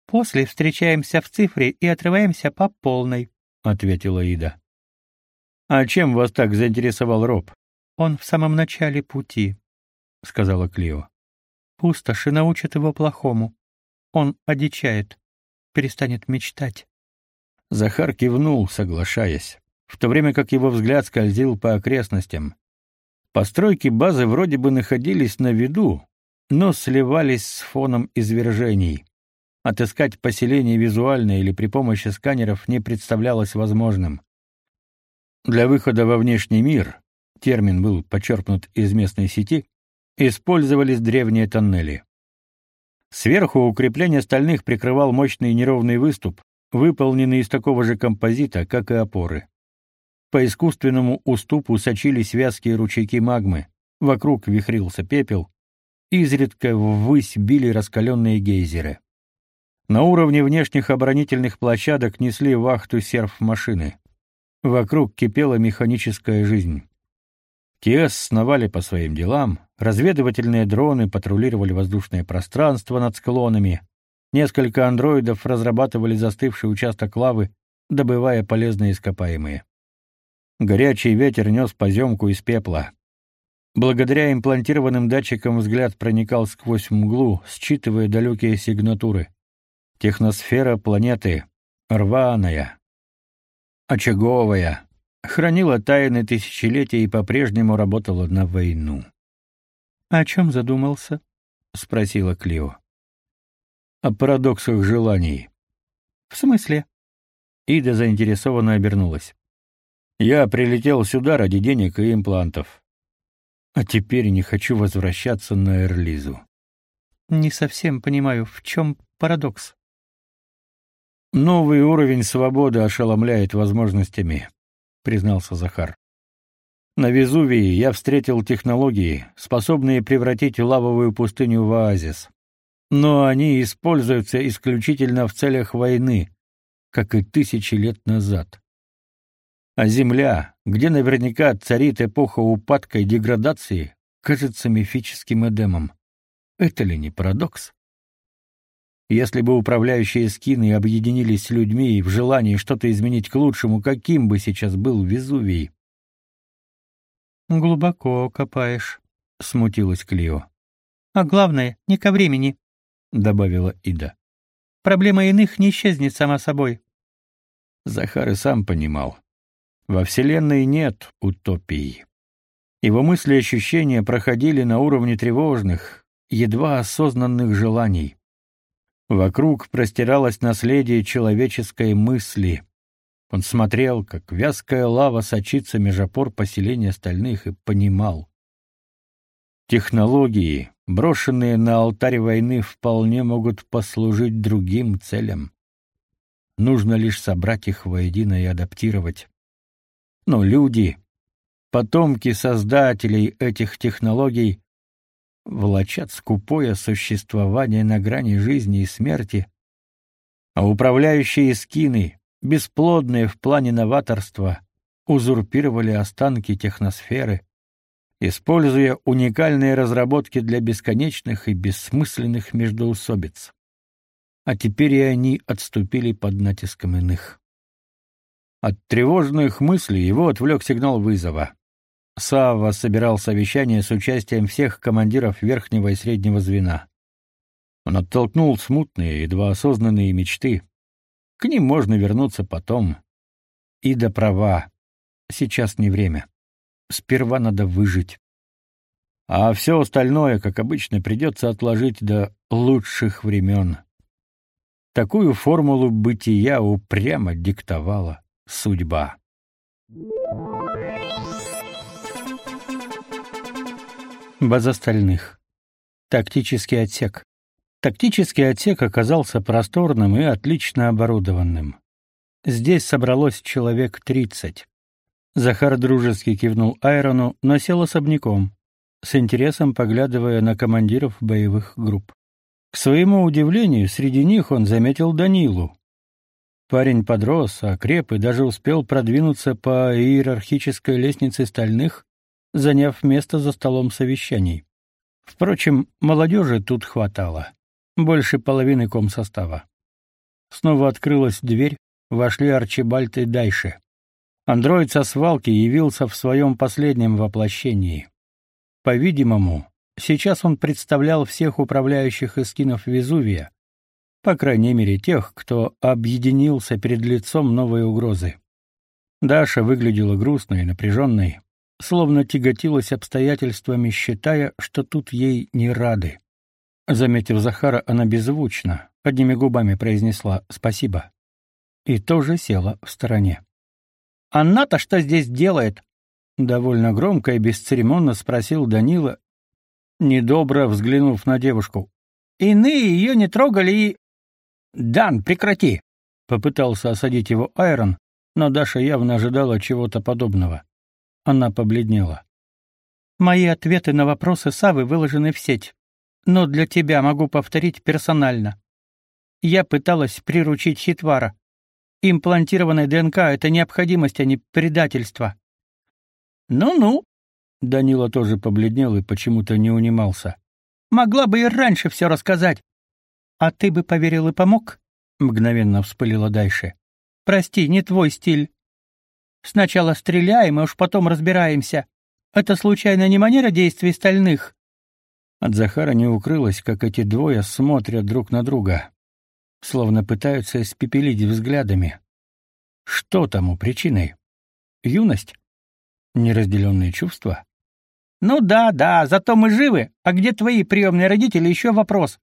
После встречаемся в цифре и отрываемся по полной, ответила Ида. А чем вас так заинтересовал Роб? Он в самом начале пути, сказала Клио. Пустоши научат его плохому. Он одичает, перестанет мечтать. Захар кивнул, соглашаясь, в то время как его взгляд скользил по окрестностям. Постройки базы вроде бы находились на виду, но сливались с фоном извержений. Отыскать поселение визуально или при помощи сканеров не представлялось возможным. Для выхода во внешний мир, термин был почерпнут из местной сети, использовались древние тоннели. Сверху укрепление стальных прикрывал мощный неровный выступ, выполнены из такого же композита, как и опоры. По искусственному уступу сочились вязкие ручейки магмы, вокруг вихрился пепел, изредка ввысь били раскаленные гейзеры. На уровне внешних оборонительных площадок несли вахту серф-машины. Вокруг кипела механическая жизнь. КИЭС сновали по своим делам, разведывательные дроны патрулировали воздушное пространство над склонами, несколько андроидов разрабатывали застывший участок лавы, добывая полезные ископаемые. Горячий ветер нес поземку из пепла. Благодаря имплантированным датчикам взгляд проникал сквозь мглу, считывая далекие сигнатуры. Техносфера планеты рваная, очаговая, хранила тайны тысячелетия и по-прежнему работала на войну. «О чем задумался?» — спросила Клио. «О парадоксах желаний». «В смысле?» Ида заинтересованно обернулась. «Я прилетел сюда ради денег и имплантов. А теперь не хочу возвращаться на Эрлизу». «Не совсем понимаю, в чем парадокс?» «Новый уровень свободы ошеломляет возможностями признался Захар. На Везувии я встретил технологии, способные превратить лавовую пустыню в оазис. Но они используются исключительно в целях войны, как и тысячи лет назад. А Земля, где наверняка царит эпоха упадка и деградации, кажется мифическим эдемом. Это ли не парадокс? Если бы управляющие скины объединились с людьми в желании что-то изменить к лучшему, каким бы сейчас был Везувий? Глубоко копаешь, смутилась Клио. А главное, не ко времени, добавила Ида. Проблема иных не исчезнет сама собой. Захар и сам понимал. Во вселенной нет утопии. Его мысли и ощущения проходили на уровне тревожных, едва осознанных желаний. Вокруг простиралось наследие человеческой мысли. Он смотрел, как вязкая лава сочится меж опор поселения остальных, и понимал. Технологии, брошенные на алтарь войны, вполне могут послужить другим целям. Нужно лишь собрать их воедино и адаптировать. Но люди, потомки создателей этих технологий, влачат скупое существование на грани жизни и смерти, а управляющие скины, бесплодные в плане новаторства, узурпировали останки техносферы, используя уникальные разработки для бесконечных и бессмысленных междоусобиц. А теперь и они отступили под натиском иных. От тревожных мыслей его отвлек сигнал вызова. Савва собирал совещание с участием всех командиров верхнего и среднего звена. Он оттолкнул смутные, едва осознанные мечты. К ним можно вернуться потом. Ида права. Сейчас не время. Сперва надо выжить. А все остальное, как обычно, придется отложить до лучших времен. Такую формулу бытия упрямо диктовала судьба. База стальных. Тактический отсек. Тактический отсек оказался просторным и отлично оборудованным. Здесь собралось человек тридцать. Захар дружески кивнул Айрону, но сел особняком, с интересом поглядывая на командиров боевых групп. К своему удивлению, среди них он заметил Данилу. Парень подрос, окреп и даже успел продвинуться по иерархической лестнице стальных, заняв место за столом совещаний. Впрочем, молодежи тут хватало. Больше половины комсостава. Снова открылась дверь, вошли Арчибальд и Дайше. Андроид со свалки явился в своем последнем воплощении. По-видимому, сейчас он представлял всех управляющих эскинов Везувия, по крайней мере тех, кто объединился перед лицом новой угрозы. Даша выглядела грустной и напряженной, словно тяготилась обстоятельствами, считая, что тут ей не рады. Заметив Захара, она беззвучно, одними губами произнесла «спасибо» и тоже села в стороне. «Она-то что здесь делает?» Довольно громко и бесцеремонно спросил Данила, недобро взглянув на девушку. «Иные ее не трогали и...» «Дан, прекрати!» Попытался осадить его Айрон, но Даша явно ожидала чего-то подобного. Она побледнела. Мои ответы на вопросы Савы выложены в сеть, но для тебя могу повторить персонально. Я пыталась приручить Хитвара. Имплантированная ДНК — это необходимость, а не предательство. Ну-ну. Данила тоже побледнел и почему-то не унимался. Могла бы и раньше все рассказать. А ты бы поверил и помог? Мгновенно вспылила дальше. Прости, не твой стиль. Сначала стреляем, а уж потом разбираемся. Это случайно не манера действий стальных? От Захара не укрылось, как эти двое смотрят друг на друга словно пытаются испепелить взглядами. Что тому причиной? Юность? Неразделенные чувства? Ну да, да, зато мы живы. А где твои приемные родители, еще вопрос.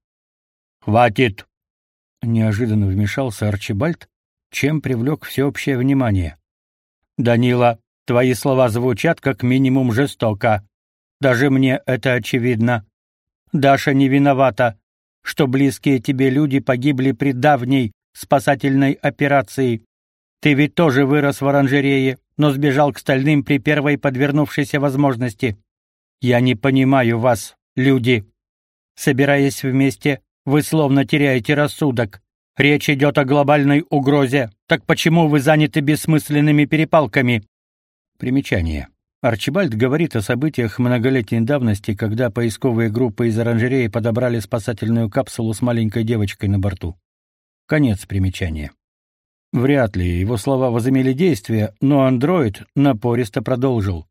Хватит! Неожиданно вмешался Арчибальд, чем привлек всеобщее внимание. Данила, твои слова звучат как минимум жестоко. Даже мне это очевидно. Даша не виновата что близкие тебе люди погибли при давней спасательной операции. Ты ведь тоже вырос в оранжерее, но сбежал к стальным при первой подвернувшейся возможности. Я не понимаю вас, люди. Собираясь вместе, вы словно теряете рассудок. Речь идет о глобальной угрозе. Так почему вы заняты бессмысленными перепалками? Примечание. Арчибальд говорит о событиях многолетней давности, когда поисковые группы из оранжереи подобрали спасательную капсулу с маленькой девочкой на борту. Конец примечания. Вряд ли его слова возымели действие, но андроид напористо продолжил.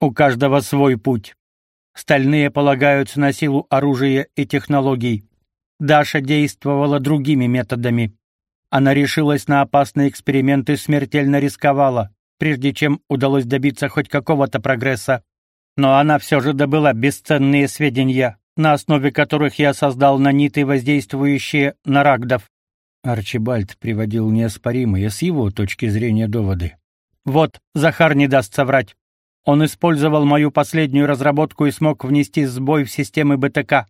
У каждого свой путь. Стальные полагаются на силу оружия и технологий. Даша действовала другими методами. Она решилась на опасные эксперименты, смертельно рисковала прежде чем удалось добиться хоть какого-то прогресса. Но она все же добыла бесценные сведения, на основе которых я создал наниты, воздействующие на рагдов. Арчибальд приводил неоспоримые с его точки зрения доводы. Вот, Захар не даст соврать. Он использовал мою последнюю разработку и смог внести сбой в системы БТК.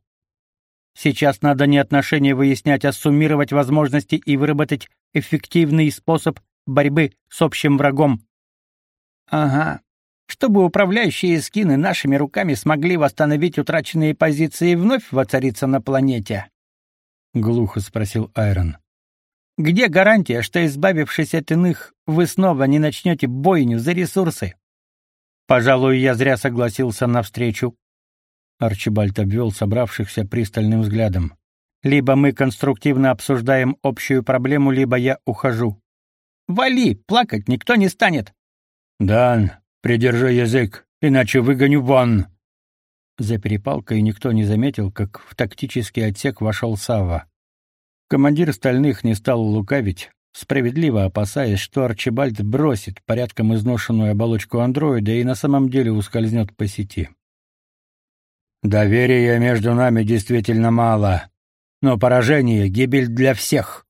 Сейчас надо не отношения выяснять, а суммировать возможности и выработать эффективный способ борьбы с общим врагом. Ага. Чтобы управляющие скины нашими руками смогли восстановить утраченные позиции и вновь воцариться на планете. Глухо спросил Айрон. Где гарантия, что избавившись от иных, вы снова не начнете бойню за ресурсы? Пожалуй, я зря согласился на встречу. Арчибальд обвел собравшихся пристальным взглядом. Либо мы конструктивно обсуждаем общую проблему, либо я ухожу. Вали, плакать никто не станет. «Дан, придержи язык, иначе выгоню вон!» За перепалкой никто не заметил, как в тактический отсек вошел Сава. Командир стальных не стал лукавить, справедливо опасаясь, что Арчибальд бросит порядком изношенную оболочку андроида и на самом деле ускользнет по сети. «Доверия между нами действительно мало, но поражение — гибель для всех!»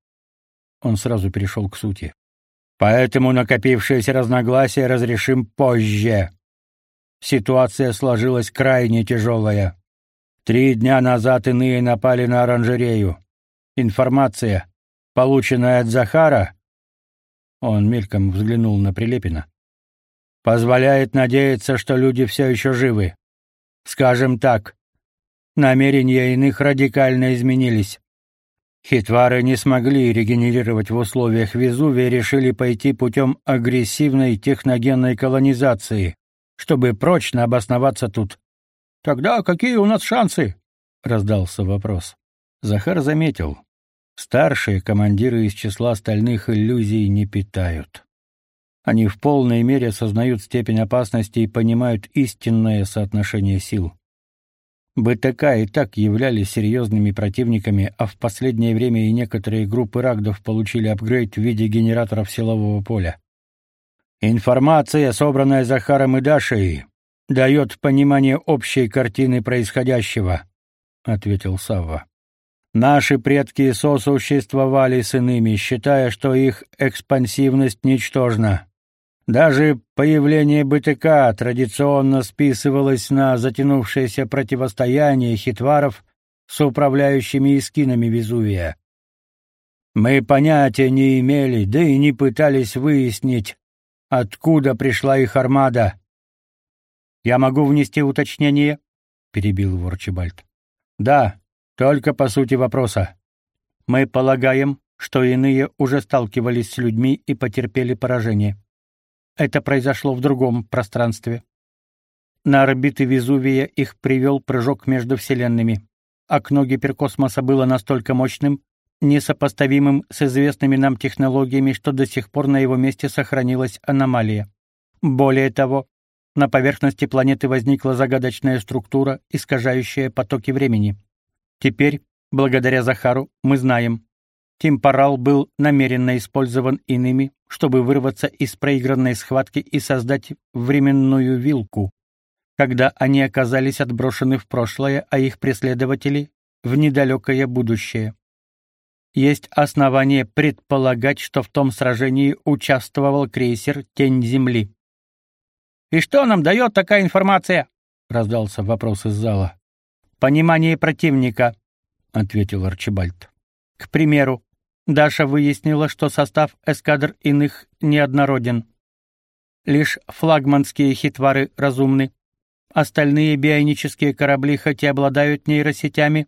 Он сразу перешел к сути. Поэтому накопившиеся разногласия разрешим позже. Ситуация сложилась крайне тяжелая. Три дня назад иные напали на оранжерею. Информация, полученная от Захара, он мельком взглянул на Прилепина, позволяет надеяться, что люди все еще живы. Скажем так, намерения иных радикально изменились. Хитвары не смогли регенерировать в условиях Везувия и решили пойти путем агрессивной техногенной колонизации, чтобы прочно обосноваться тут. «Тогда какие у нас шансы?» — раздался вопрос. Захар заметил. Старшие командиры из числа остальных иллюзий не питают. Они в полной мере осознают степень опасности и понимают истинное соотношение сил. БТК и так являлись серьезными противниками, а в последнее время и некоторые группы рагдов получили апгрейд в виде генераторов силового поля. Информация, собранная Захаром и Дашей, дает понимание общей картины происходящего, ответил Савва. Наши предки сосуществовали с иными, считая, что их экспансивность ничтожна. Даже появление БТК традиционно списывалось на затянувшееся противостояние хитваров с управляющими искинами Везувия. Мы понятия не имели, да и не пытались выяснить, откуда пришла их армада. Я могу внести уточнение, перебил его Арчибальд. Да, только по сути вопроса. Мы полагаем, что иные уже сталкивались с людьми и потерпели поражение. Это произошло в другом пространстве. На орбиты Везувия их привел прыжок между вселенными. Окно гиперкосмоса было настолько мощным, несопоставимым с известными нам технологиями, что до сих пор на его месте сохранилась аномалия. Более того, на поверхности планеты возникла загадочная структура, искажающая потоки времени. Теперь, благодаря Захару, мы знаем, Темпорал был намеренно использован иными, чтобы вырваться из проигранной схватки и создать временную вилку, когда они оказались отброшены в прошлое, а их преследователи — в недалекое будущее. Есть основания предполагать, что в том сражении участвовал крейсер «Тень Земли». «И что нам дает такая информация?» — раздался вопрос из зала. «Понимание противника», — ответил Арчибальд. «К примеру, Даша выяснила, что состав эскадр иных неоднороден. Лишь флагманские хитвары разумны. Остальные бионические корабли хоть и обладают нейросетями,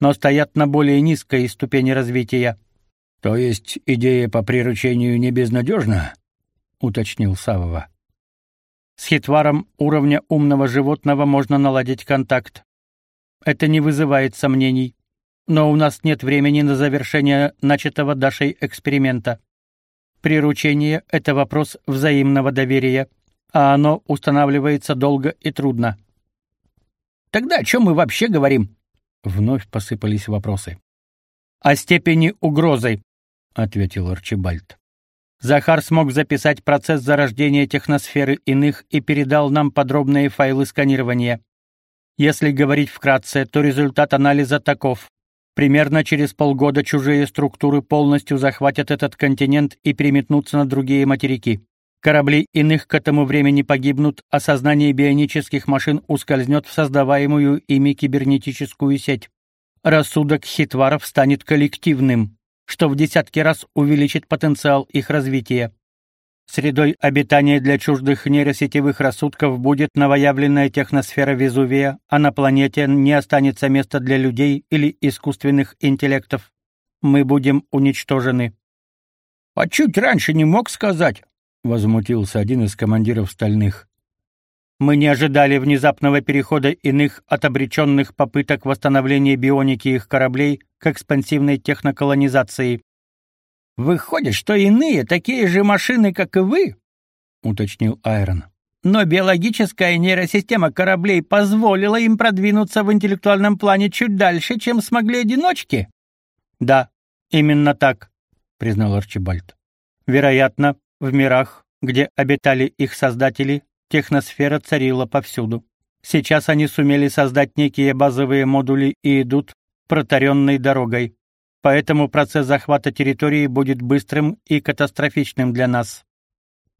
но стоят на более низкой ступени развития. То есть идея по приручению не безнадежна? уточнил Савова. С хитваром уровня умного животного можно наладить контакт. Это не вызывает сомнений но у нас нет времени на завершение начатого Дашей эксперимента. Приручение — это вопрос взаимного доверия, а оно устанавливается долго и трудно. Тогда о чем мы вообще говорим? Вновь посыпались вопросы. О степени угрозы, ответил Арчибальд. Захар смог записать процесс зарождения техносферы иных и передал нам подробные файлы сканирования. Если говорить вкратце, то результат анализа таков: Примерно через полгода чужие структуры полностью захватят этот континент и переметнутся на другие материки. Корабли иных к этому времени погибнут, а сознание бионических машин ускользнет в создаваемую ими кибернетическую сеть. Рассудок хитваров станет коллективным, что в десятки раз увеличит потенциал их развития. Средой обитания для чуждых нейросетевых рассудков будет новоявленная техносфера Везувия, а на планете не останется места для людей или искусственных интеллектов. Мы будем уничтожены. А чуть раньше не мог сказать, возмутился один из командиров стальных. Мы не ожидали внезапного перехода иных от обреченных попыток восстановления бионики их кораблей к экспансивной техноколонизации. Выходит, что иные такие же машины, как и вы, уточнил Айрон. Но биологическая нейросистема кораблей позволила им продвинуться в интеллектуальном плане чуть дальше, чем смогли одиночки. Да, именно так, признал Арчибальд. Вероятно, в мирах, где обитали их создатели, техносфера царила повсюду. Сейчас они сумели создать некие базовые модули и идут протаренной дорогой поэтому процесс захвата территории будет быстрым и катастрофичным для нас.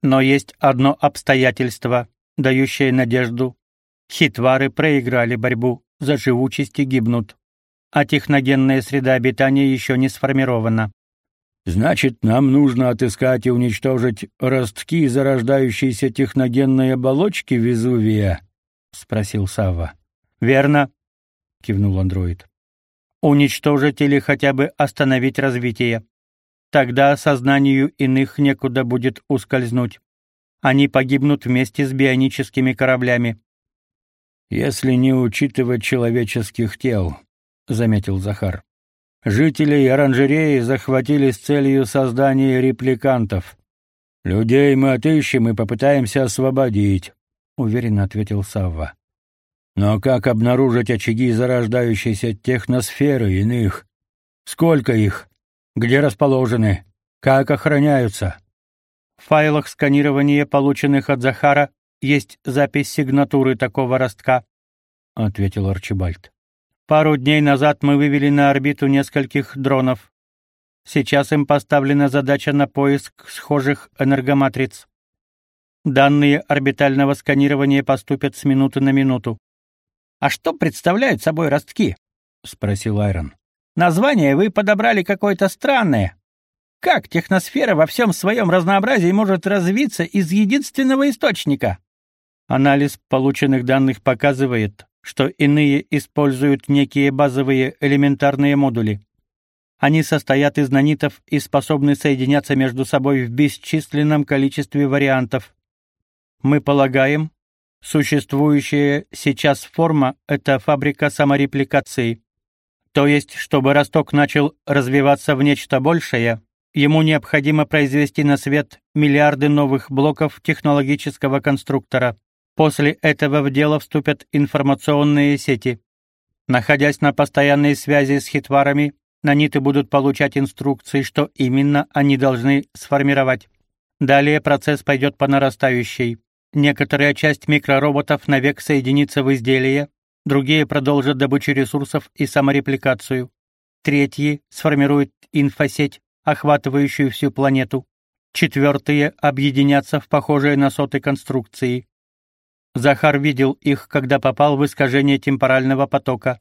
Но есть одно обстоятельство, дающее надежду. Хитвары проиграли борьбу, за живучесть и гибнут. А техногенная среда обитания еще не сформирована. Значит, нам нужно отыскать и уничтожить ростки зарождающейся техногенной оболочки Везувия, спросил Савва. Верно, кивнул андроид уничтожить или хотя бы остановить развитие. Тогда сознанию иных некуда будет ускользнуть. Они погибнут вместе с бионическими кораблями. Если не учитывать человеческих тел, заметил Захар. Жителей оранжереи захватили с целью создания репликантов. Людей мы отыщем и попытаемся освободить, уверенно ответил Савва. Но как обнаружить очаги зарождающейся техносферы иных? Сколько их? Где расположены? Как охраняются? В файлах сканирования, полученных от Захара, есть запись сигнатуры такого ростка, ответил Арчибальд. Пару дней назад мы вывели на орбиту нескольких дронов. Сейчас им поставлена задача на поиск схожих энергоматриц. Данные орбитального сканирования поступят с минуты на минуту. А что представляют собой ростки? спросил Айрон. Название вы подобрали какое-то странное. Как техносфера во всем своем разнообразии может развиться из единственного источника? Анализ полученных данных показывает, что иные используют некие базовые элементарные модули. Они состоят из нанитов и способны соединяться между собой в бесчисленном количестве вариантов. Мы полагаем, существующая сейчас форма — это фабрика саморепликации. То есть, чтобы росток начал развиваться в нечто большее, ему необходимо произвести на свет миллиарды новых блоков технологического конструктора. После этого в дело вступят информационные сети. Находясь на постоянной связи с хитварами, наниты будут получать инструкции, что именно они должны сформировать. Далее процесс пойдет по нарастающей. Некоторая часть микророботов навек соединится в изделие, другие продолжат добычу ресурсов и саморепликацию. Третьи сформируют инфосеть, охватывающую всю планету. Четвертые объединятся в похожие на соты конструкции. Захар видел их, когда попал в искажение темпорального потока.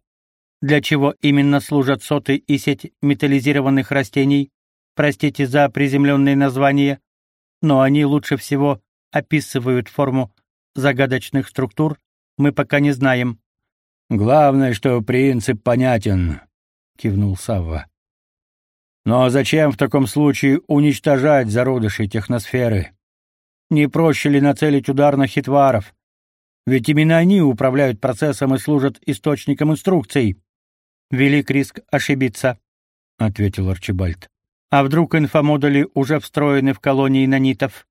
Для чего именно служат соты и сеть металлизированных растений, простите за приземленные названия, но они лучше всего описывают форму загадочных структур, мы пока не знаем. Главное, что принцип понятен, кивнул Савва. Но зачем в таком случае уничтожать зародыши техносферы? Не проще ли нацелить удар на хитваров? Ведь именно они управляют процессом и служат источником инструкций. Велик риск ошибиться, ответил Арчибальд. А вдруг инфомодули уже встроены в колонии нанитов?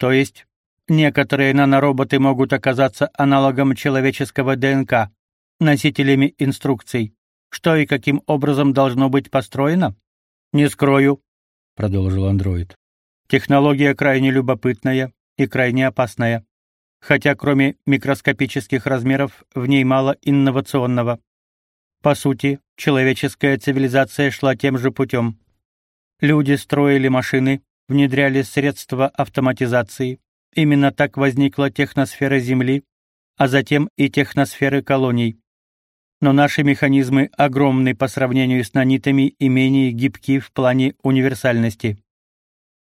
То есть некоторые нанороботы могут оказаться аналогом человеческого ДНК носителями инструкций, что и каким образом должно быть построено? Не скрою, продолжил андроид. Технология крайне любопытная и крайне опасная, хотя кроме микроскопических размеров в ней мало инновационного. По сути, человеческая цивилизация шла тем же путем. Люди строили машины, внедряли средства автоматизации. Именно так возникла техносфера Земли, а затем и техносферы колоний но наши механизмы огромны по сравнению с нанитами и менее гибки в плане универсальности.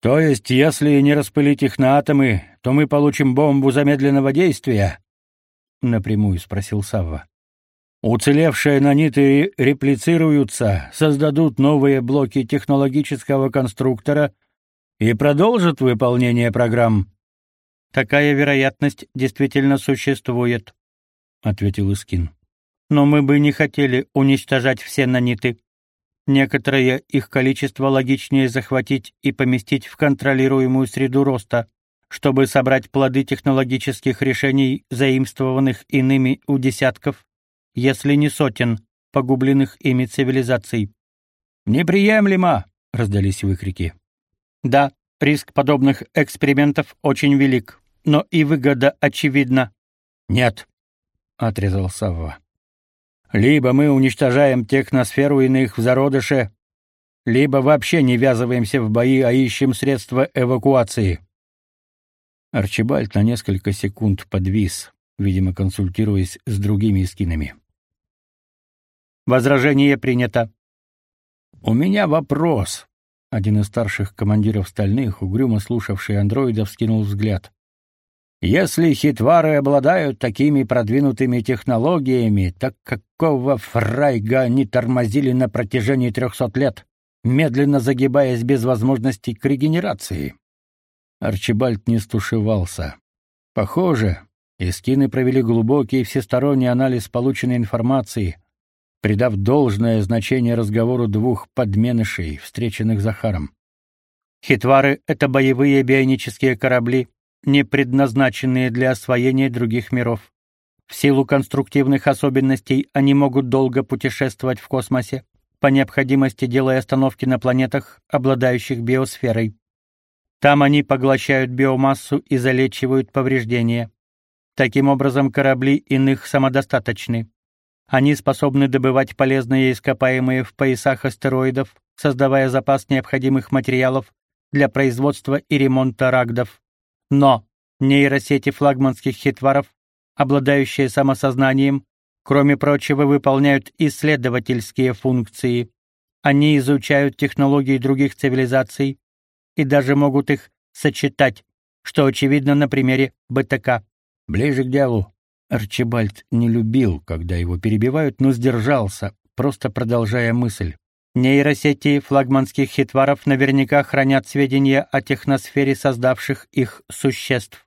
То есть, если не распылить их на атомы, то мы получим бомбу замедленного действия? напрямую спросил Савва. Уцелевшие наниты реплицируются, создадут новые блоки технологического конструктора и продолжат выполнение программ. Такая вероятность действительно существует, ответил Искин но мы бы не хотели уничтожать все наниты. Некоторое их количество логичнее захватить и поместить в контролируемую среду роста, чтобы собрать плоды технологических решений, заимствованных иными у десятков, если не сотен, погубленных ими цивилизаций. «Неприемлемо!» — раздались выкрики. «Да, риск подобных экспериментов очень велик, но и выгода очевидна». «Нет», — отрезал Савва. Либо мы уничтожаем техносферу иных в зародыше, либо вообще не ввязываемся в бои, а ищем средства эвакуации. Арчибальд на несколько секунд подвис, видимо, консультируясь с другими скинами. Возражение принято. У меня вопрос. Один из старших командиров стальных, угрюмо слушавший андроида, вскинул взгляд. Если хитвары обладают такими продвинутыми технологиями, так какого фрайга они тормозили на протяжении трехсот лет, медленно загибаясь без возможности к регенерации? Арчибальд не стушевался. Похоже, Искины провели глубокий и всесторонний анализ полученной информации, придав должное значение разговору двух подменышей, встреченных Захаром. Хитвары — это боевые бионические корабли, не предназначенные для освоения других миров. В силу конструктивных особенностей они могут долго путешествовать в космосе, по необходимости делая остановки на планетах, обладающих биосферой. Там они поглощают биомассу и залечивают повреждения. Таким образом, корабли иных самодостаточны. Они способны добывать полезные ископаемые в поясах астероидов, создавая запас необходимых материалов для производства и ремонта рагдов. Но нейросети флагманских хитваров, обладающие самосознанием, кроме прочего, выполняют исследовательские функции, Они изучают технологии других цивилизаций и даже могут их сочетать, что очевидно на примере БТК. Ближе к делу. Арчибальд не любил, когда его перебивают, но сдержался, просто продолжая мысль. Нейросети флагманских хитваров наверняка хранят сведения о техносфере создавших их существ.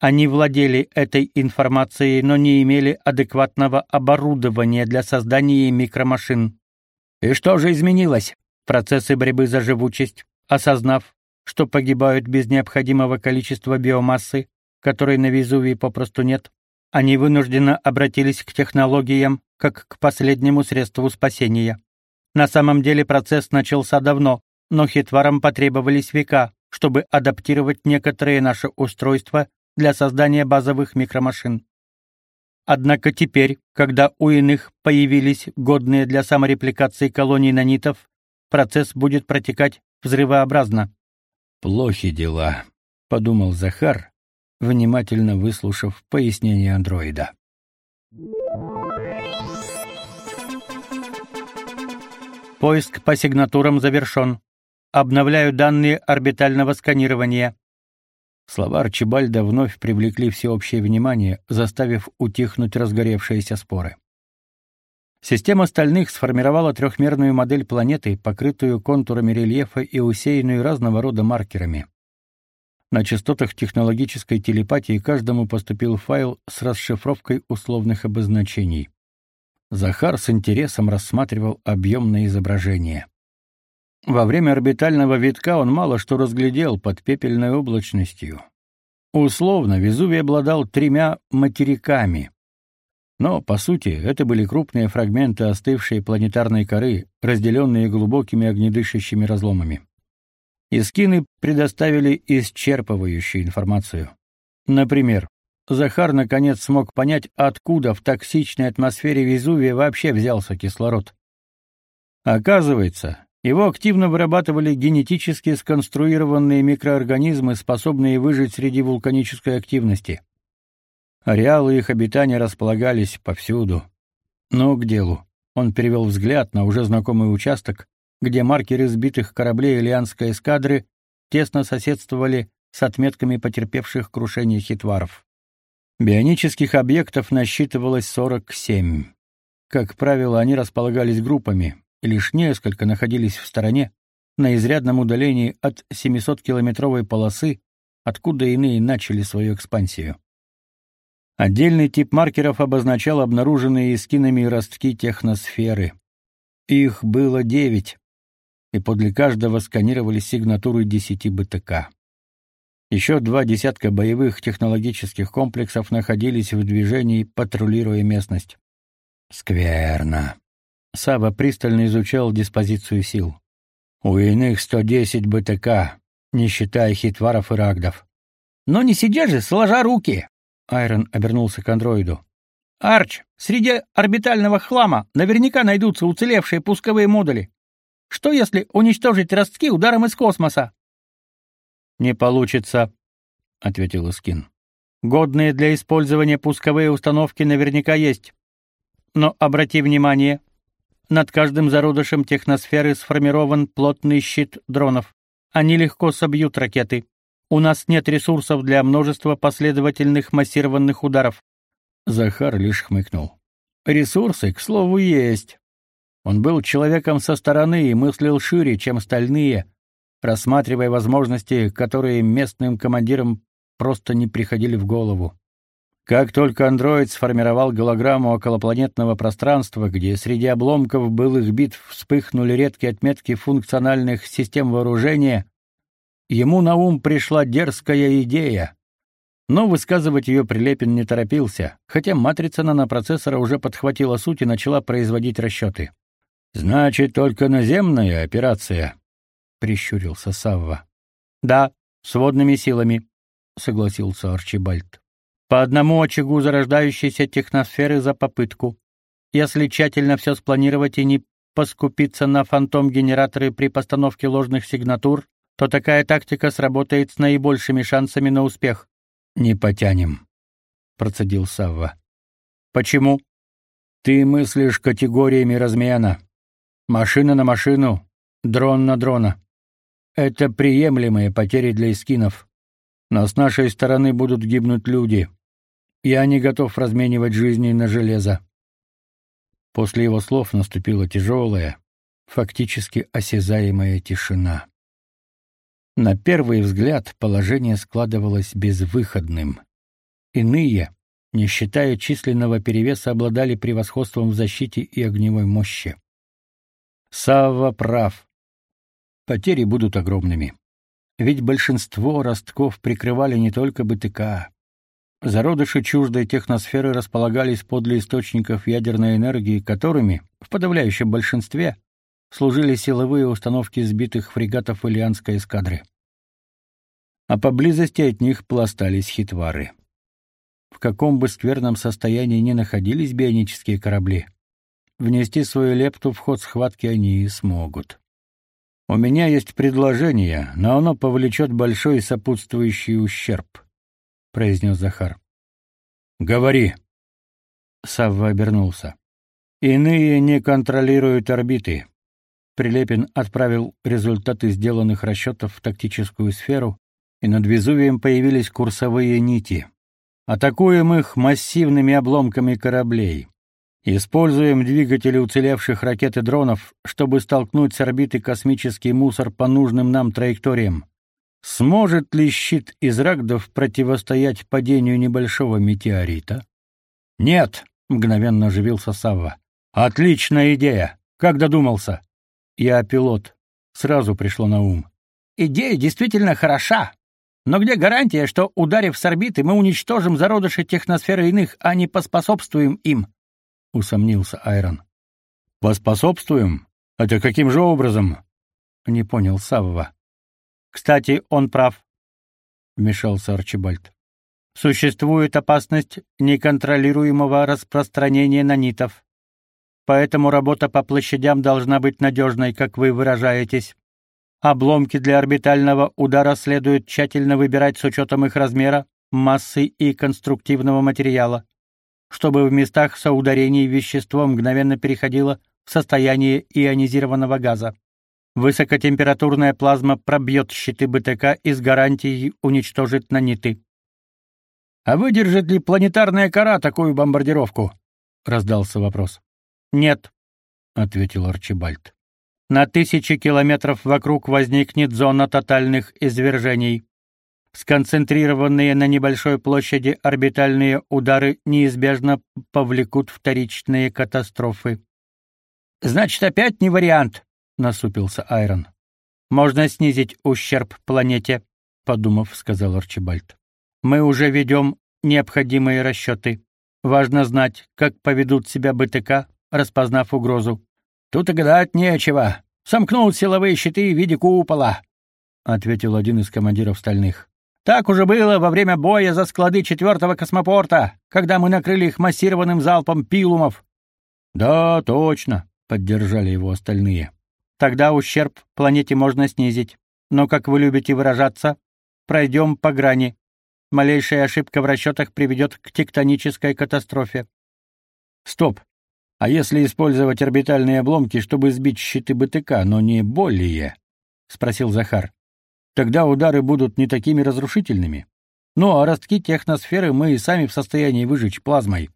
Они владели этой информацией, но не имели адекватного оборудования для создания микромашин. И что же изменилось? Процессы борьбы за живучесть, осознав, что погибают без необходимого количества биомассы, которой на Везувии попросту нет, они вынужденно обратились к технологиям как к последнему средству спасения. На самом деле процесс начался давно, но хитварам потребовались века, чтобы адаптировать некоторые наши устройства для создания базовых микромашин. Однако теперь, когда у иных появились годные для саморепликации колонии нанитов, процесс будет протекать взрывообразно. Плохи дела, подумал Захар, внимательно выслушав пояснение андроида. Поиск по сигнатурам завершен. Обновляю данные орбитального сканирования. Слова Арчибальда вновь привлекли всеобщее внимание, заставив утихнуть разгоревшиеся споры. Система стальных сформировала трехмерную модель планеты, покрытую контурами рельефа и усеянную разного рода маркерами. На частотах технологической телепатии каждому поступил файл с расшифровкой условных обозначений. Захар с интересом рассматривал объемное изображение. Во время орбитального витка он мало что разглядел под пепельной облачностью. Условно, Везувий обладал тремя материками. Но, по сути, это были крупные фрагменты остывшей планетарной коры, разделенные глубокими огнедышащими разломами. Искины предоставили исчерпывающую информацию. Например, Захар наконец смог понять, откуда в токсичной атмосфере Везувия вообще взялся кислород. Оказывается, его активно вырабатывали генетически сконструированные микроорганизмы, способные выжить среди вулканической активности. Ареалы их обитания располагались повсюду. Но к делу. Он перевел взгляд на уже знакомый участок, где маркеры сбитых кораблей Ильянской эскадры тесно соседствовали с отметками потерпевших крушение хитваров. Бионических объектов насчитывалось 47. Как правило, они располагались группами, и лишь несколько находились в стороне, на изрядном удалении от 700-километровой полосы, откуда иные начали свою экспансию. Отдельный тип маркеров обозначал обнаруженные эскинами ростки техносферы. Их было девять, и подле каждого сканировали сигнатуры 10 БТК. Еще два десятка боевых технологических комплексов находились в движении, патрулируя местность. Скверно. Сава пристально изучал диспозицию сил. У иных 110 БТК, не считая хитваров и рагдов. Но не сидя же, сложа руки. Айрон обернулся к андроиду. Арч, среди орбитального хлама наверняка найдутся уцелевшие пусковые модули. Что если уничтожить ростки ударом из космоса? Не получится, ответил Искин. Годные для использования пусковые установки наверняка есть. Но обрати внимание, над каждым зародышем техносферы сформирован плотный щит дронов. Они легко собьют ракеты. У нас нет ресурсов для множества последовательных массированных ударов. Захар лишь хмыкнул. Ресурсы, к слову, есть. Он был человеком со стороны и мыслил шире, чем остальные, рассматривая возможности, которые местным командирам просто не приходили в голову. Как только андроид сформировал голограмму околопланетного пространства, где среди обломков былых битв вспыхнули редкие отметки функциональных систем вооружения, ему на ум пришла дерзкая идея. Но высказывать ее Прилепин не торопился, хотя матрица нанопроцессора уже подхватила суть и начала производить расчеты. «Значит, только наземная операция?» — прищурился Савва. «Да, с водными силами», — согласился Арчибальд. По одному очагу зарождающейся техносферы за попытку. Если тщательно все спланировать и не поскупиться на фантом-генераторы при постановке ложных сигнатур, то такая тактика сработает с наибольшими шансами на успех. Не потянем, процедил Савва. Почему? Ты мыслишь категориями размена. Машина на машину, дрон на дрона. Это приемлемые потери для эскинов. Но с нашей стороны будут гибнуть люди. Я не готов разменивать жизни на железо. После его слов наступила тяжелая, фактически осязаемая тишина. На первый взгляд положение складывалось безвыходным. Иные, не считая численного перевеса, обладали превосходством в защите и огневой мощи. Савва прав. Потери будут огромными. Ведь большинство ростков прикрывали не только БТК. Зародыши чуждой техносферы располагались подле источников ядерной энергии, которыми, в подавляющем большинстве, служили силовые установки сбитых фрегатов Ильянской эскадры. А поблизости от них пластались хитвары. В каком бы скверном состоянии ни находились бионические корабли, внести свою лепту в ход схватки они и смогут. У меня есть предложение, но оно повлечет большой сопутствующий ущерб произнес Захар. Говори. Савва обернулся. Иные не контролируют орбиты. Прилепин отправил результаты сделанных расчетов в тактическую сферу, и над Везувием появились курсовые нити. Атакуем их массивными обломками кораблей. Используем двигатели уцелевших ракет и дронов, чтобы столкнуть с орбиты космический мусор по нужным нам траекториям. Сможет ли щит из рагдов противостоять падению небольшого метеорита? Нет, мгновенно оживился Савва. Отличная идея. Как додумался? Я пилот. Сразу пришло на ум. Идея действительно хороша. Но где гарантия, что ударив с орбиты, мы уничтожим зародыши техносферы иных, а не поспособствуем им? Усомнился Айрон. Поспособствуем? Это каким же образом? Не понял Савва. Кстати, он прав, вмешался Арчибальд. Существует опасность неконтролируемого распространения нанитов. Поэтому работа по площадям должна быть надежной, как вы выражаетесь. Обломки для орбитального удара следует тщательно выбирать с учетом их размера, массы и конструктивного материала, чтобы в местах соударений вещество мгновенно переходило в состояние ионизированного газа. Высокотемпературная плазма пробьет щиты БТК и с гарантией уничтожит наниты. А выдержит ли планетарная кора такую бомбардировку? раздался вопрос. Нет, ответил Арчибальд. На тысячи километров вокруг возникнет зона тотальных извержений. Сконцентрированные на небольшой площади орбитальные удары неизбежно повлекут вторичные катастрофы. Значит, опять не вариант, насупился Айрон. Можно снизить ущерб планете, подумав, сказал Арчибальд. Мы уже ведем необходимые расчеты. Важно знать, как поведут себя БТК, распознав угрозу. Тут и гадать нечего. Сомкнул силовые щиты в виде купола, ответил один из командиров стальных. Так уже было во время боя за склады четвертого космопорта, когда мы накрыли их массированным залпом пилумов. Да, точно, поддержали его остальные. Тогда ущерб планете можно снизить. Но, как вы любите выражаться, пройдем по грани. Малейшая ошибка в расчетах приведет к тектонической катастрофе. Стоп. А если использовать орбитальные обломки, чтобы сбить щиты БТК, но не более? спросил Захар. Тогда удары будут не такими разрушительными. Ну, а ростки техносферы мы и сами в состоянии выжечь плазмой.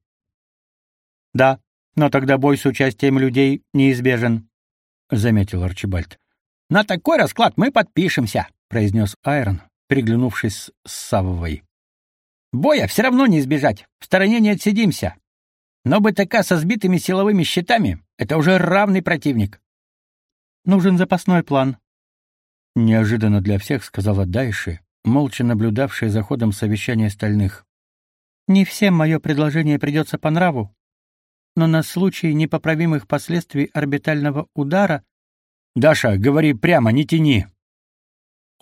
Да, но тогда бой с участием людей неизбежен. — заметил Арчибальд. «На такой расклад мы подпишемся», — произнес Айрон, приглянувшись с Савовой. «Боя все равно не избежать, в стороне не отсидимся. Но БТК со сбитыми силовыми щитами — это уже равный противник». «Нужен запасной план», — неожиданно для всех сказала Дайши, молча наблюдавшая за ходом совещания стальных. «Не всем мое предложение придется по нраву, но на случай непоправимых последствий орбитального удара... «Даша, говори прямо, не тяни!»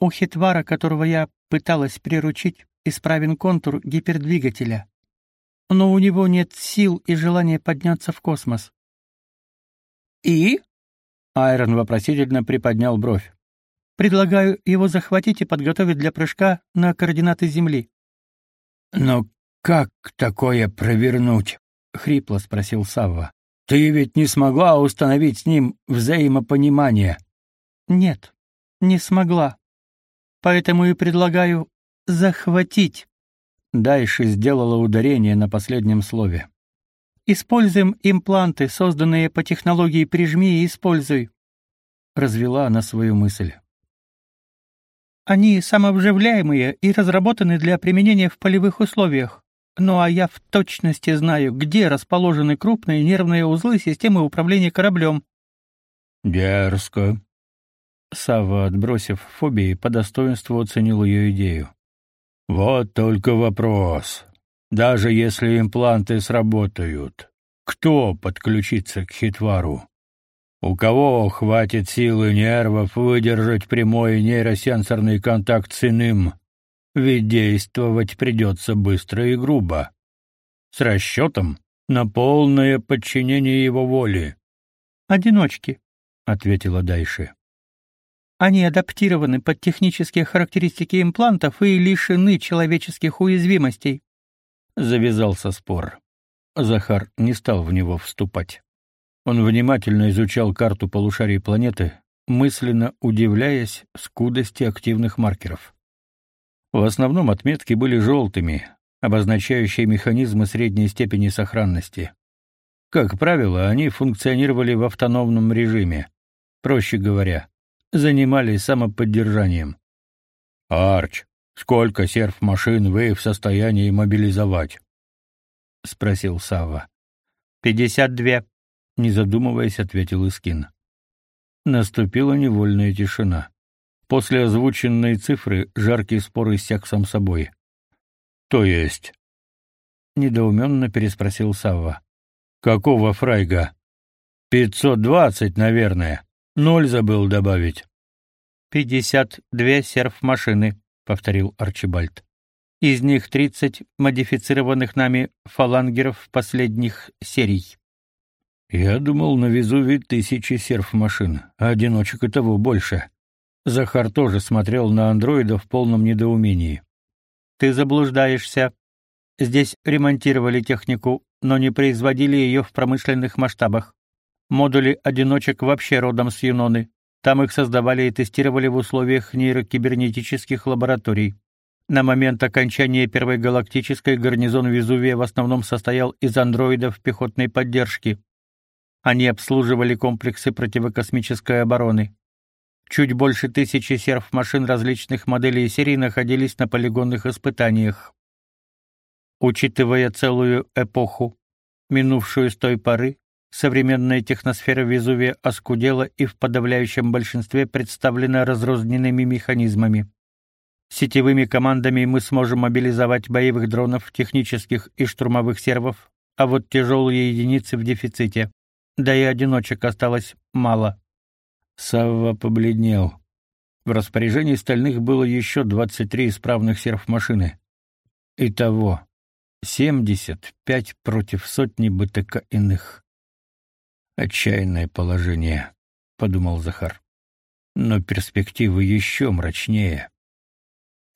У хитвара, которого я пыталась приручить, исправен контур гипердвигателя. Но у него нет сил и желания подняться в космос. «И?» Айрон вопросительно приподнял бровь. «Предлагаю его захватить и подготовить для прыжка на координаты Земли». «Но как такое провернуть?» — хрипло спросил Савва. Ты ведь не смогла установить с ним взаимопонимание. Нет, не смогла. Поэтому и предлагаю захватить. Дальше сделала ударение на последнем слове. Используем импланты, созданные по технологии «прижми и используй», — развела она свою мысль. Они самовживляемые и разработаны для применения в полевых условиях. Ну а я в точности знаю, где расположены крупные нервные узлы системы управления кораблем. Дерзко. Сава, отбросив фобии, по достоинству оценил ее идею. Вот только вопрос. Даже если импланты сработают, кто подключится к хитвару? У кого хватит силы нервов выдержать прямой нейросенсорный контакт с иным? Ведь действовать придется быстро и грубо. С расчетом на полное подчинение его воле. «Одиночки», — ответила Дайши. «Они адаптированы под технические характеристики имплантов и лишены человеческих уязвимостей». Завязался спор. Захар не стал в него вступать. Он внимательно изучал карту полушарий планеты, мысленно удивляясь скудости активных маркеров. В основном отметки были желтыми, обозначающие механизмы средней степени сохранности. Как правило, они функционировали в автономном режиме. Проще говоря, занимались самоподдержанием. «Арч, сколько серф-машин вы в состоянии мобилизовать?» — спросил Савва. «Пятьдесят две», не задумываясь, ответил Искин. Наступила невольная тишина. После озвученной цифры жаркий спор иссяк сам собой. То есть? недоуменно переспросил Савва. Какого фрайга? Пятьсот двадцать, наверное. Ноль забыл добавить. «Пятьдесят две серф-машины», — повторил Арчибальд. «Из них тридцать модифицированных нами фалангеров последних серий». Я думал, на Везувии тысячи серф-машин, а одиночек и того больше. Захар тоже смотрел на андроида в полном недоумении. Ты заблуждаешься. Здесь ремонтировали технику, но не производили ее в промышленных масштабах. Модули одиночек вообще родом с Юноны. Там их создавали и тестировали в условиях нейрокибернетических лабораторий. На момент окончания Первой галактической гарнизон Везувия в основном состоял из андроидов пехотной поддержки. Они обслуживали комплексы противокосмической обороны. Чуть больше тысячи серф-машин различных моделей и серий находились на полигонных испытаниях. Учитывая целую эпоху, минувшую с той поры, современная техносфера Везувия оскудела и в подавляющем большинстве представлена разрозненными механизмами. Сетевыми командами мы сможем мобилизовать боевых дронов, технических и штурмовых сервов, а вот тяжелые единицы в дефиците да и одиночек осталось мало. Савва побледнел. В распоряжении стальных было еще 23 исправных серф-машины. Итого 75 против сотни БТК иных. Отчаянное положение, подумал Захар. Но перспективы еще мрачнее.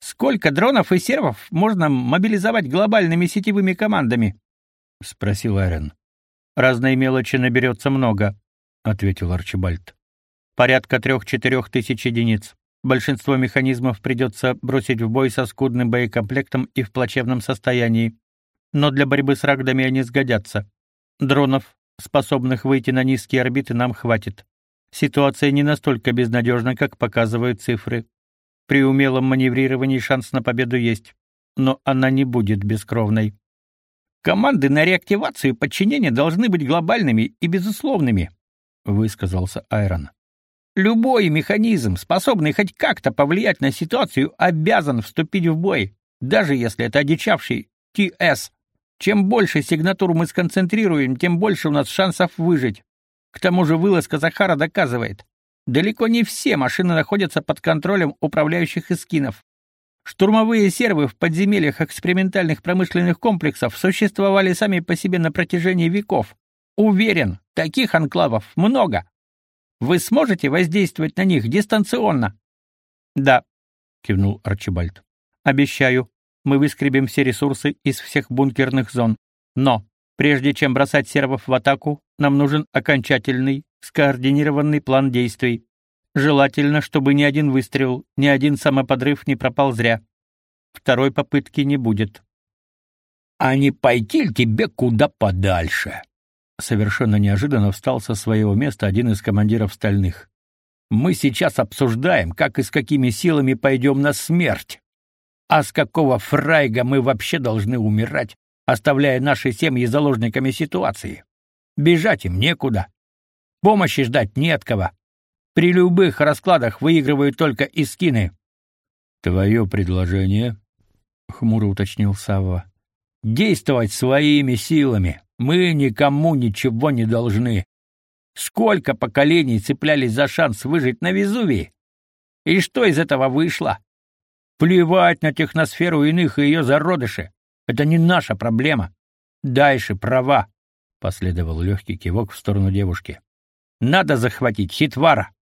Сколько дронов и сервов можно мобилизовать глобальными сетевыми командами? спросил Арен. Разной мелочи наберется много, ответил Арчибальд. Порядка трех-четырех тысяч единиц. Большинство механизмов придется бросить в бой со скудным боекомплектом и в плачевном состоянии. Но для борьбы с рагдами они сгодятся. Дронов, способных выйти на низкие орбиты, нам хватит. Ситуация не настолько безнадежна, как показывают цифры. При умелом маневрировании шанс на победу есть, но она не будет бескровной. Команды на реактивацию и подчинение должны быть глобальными и безусловными, высказался Айрон. Любой механизм, способный хоть как-то повлиять на ситуацию, обязан вступить в бой, даже если это одичавший ТС. Чем больше сигнатур мы сконцентрируем, тем больше у нас шансов выжить. К тому же вылазка Захара доказывает, далеко не все машины находятся под контролем управляющих эскинов. Штурмовые сервы в подземельях экспериментальных промышленных комплексов существовали сами по себе на протяжении веков. Уверен, таких анклавов много. Вы сможете воздействовать на них дистанционно? Да, кивнул Арчибальд. Обещаю, мы выскребем все ресурсы из всех бункерных зон. Но прежде чем бросать сервов в атаку, нам нужен окончательный, скоординированный план действий. Желательно, чтобы ни один выстрел, ни один самоподрыв не пропал зря. Второй попытки не будет. А не пойти ли тебе куда подальше? Совершенно неожиданно встал со своего места один из командиров стальных. Мы сейчас обсуждаем, как и с какими силами пойдем на смерть. А с какого фрайга мы вообще должны умирать, оставляя наши семьи заложниками ситуации? Бежать им некуда. Помощи ждать не от кого. При любых раскладах выигрывают только искины. Твое предложение, хмуро уточнил Савва. Действовать своими силами. Мы никому ничего не должны. Сколько поколений цеплялись за шанс выжить на Везувии? И что из этого вышло? Плевать на техносферу иных и ее зародыши. Это не наша проблема. Дальше права. Последовал легкий кивок в сторону девушки. Надо захватить Хитвара.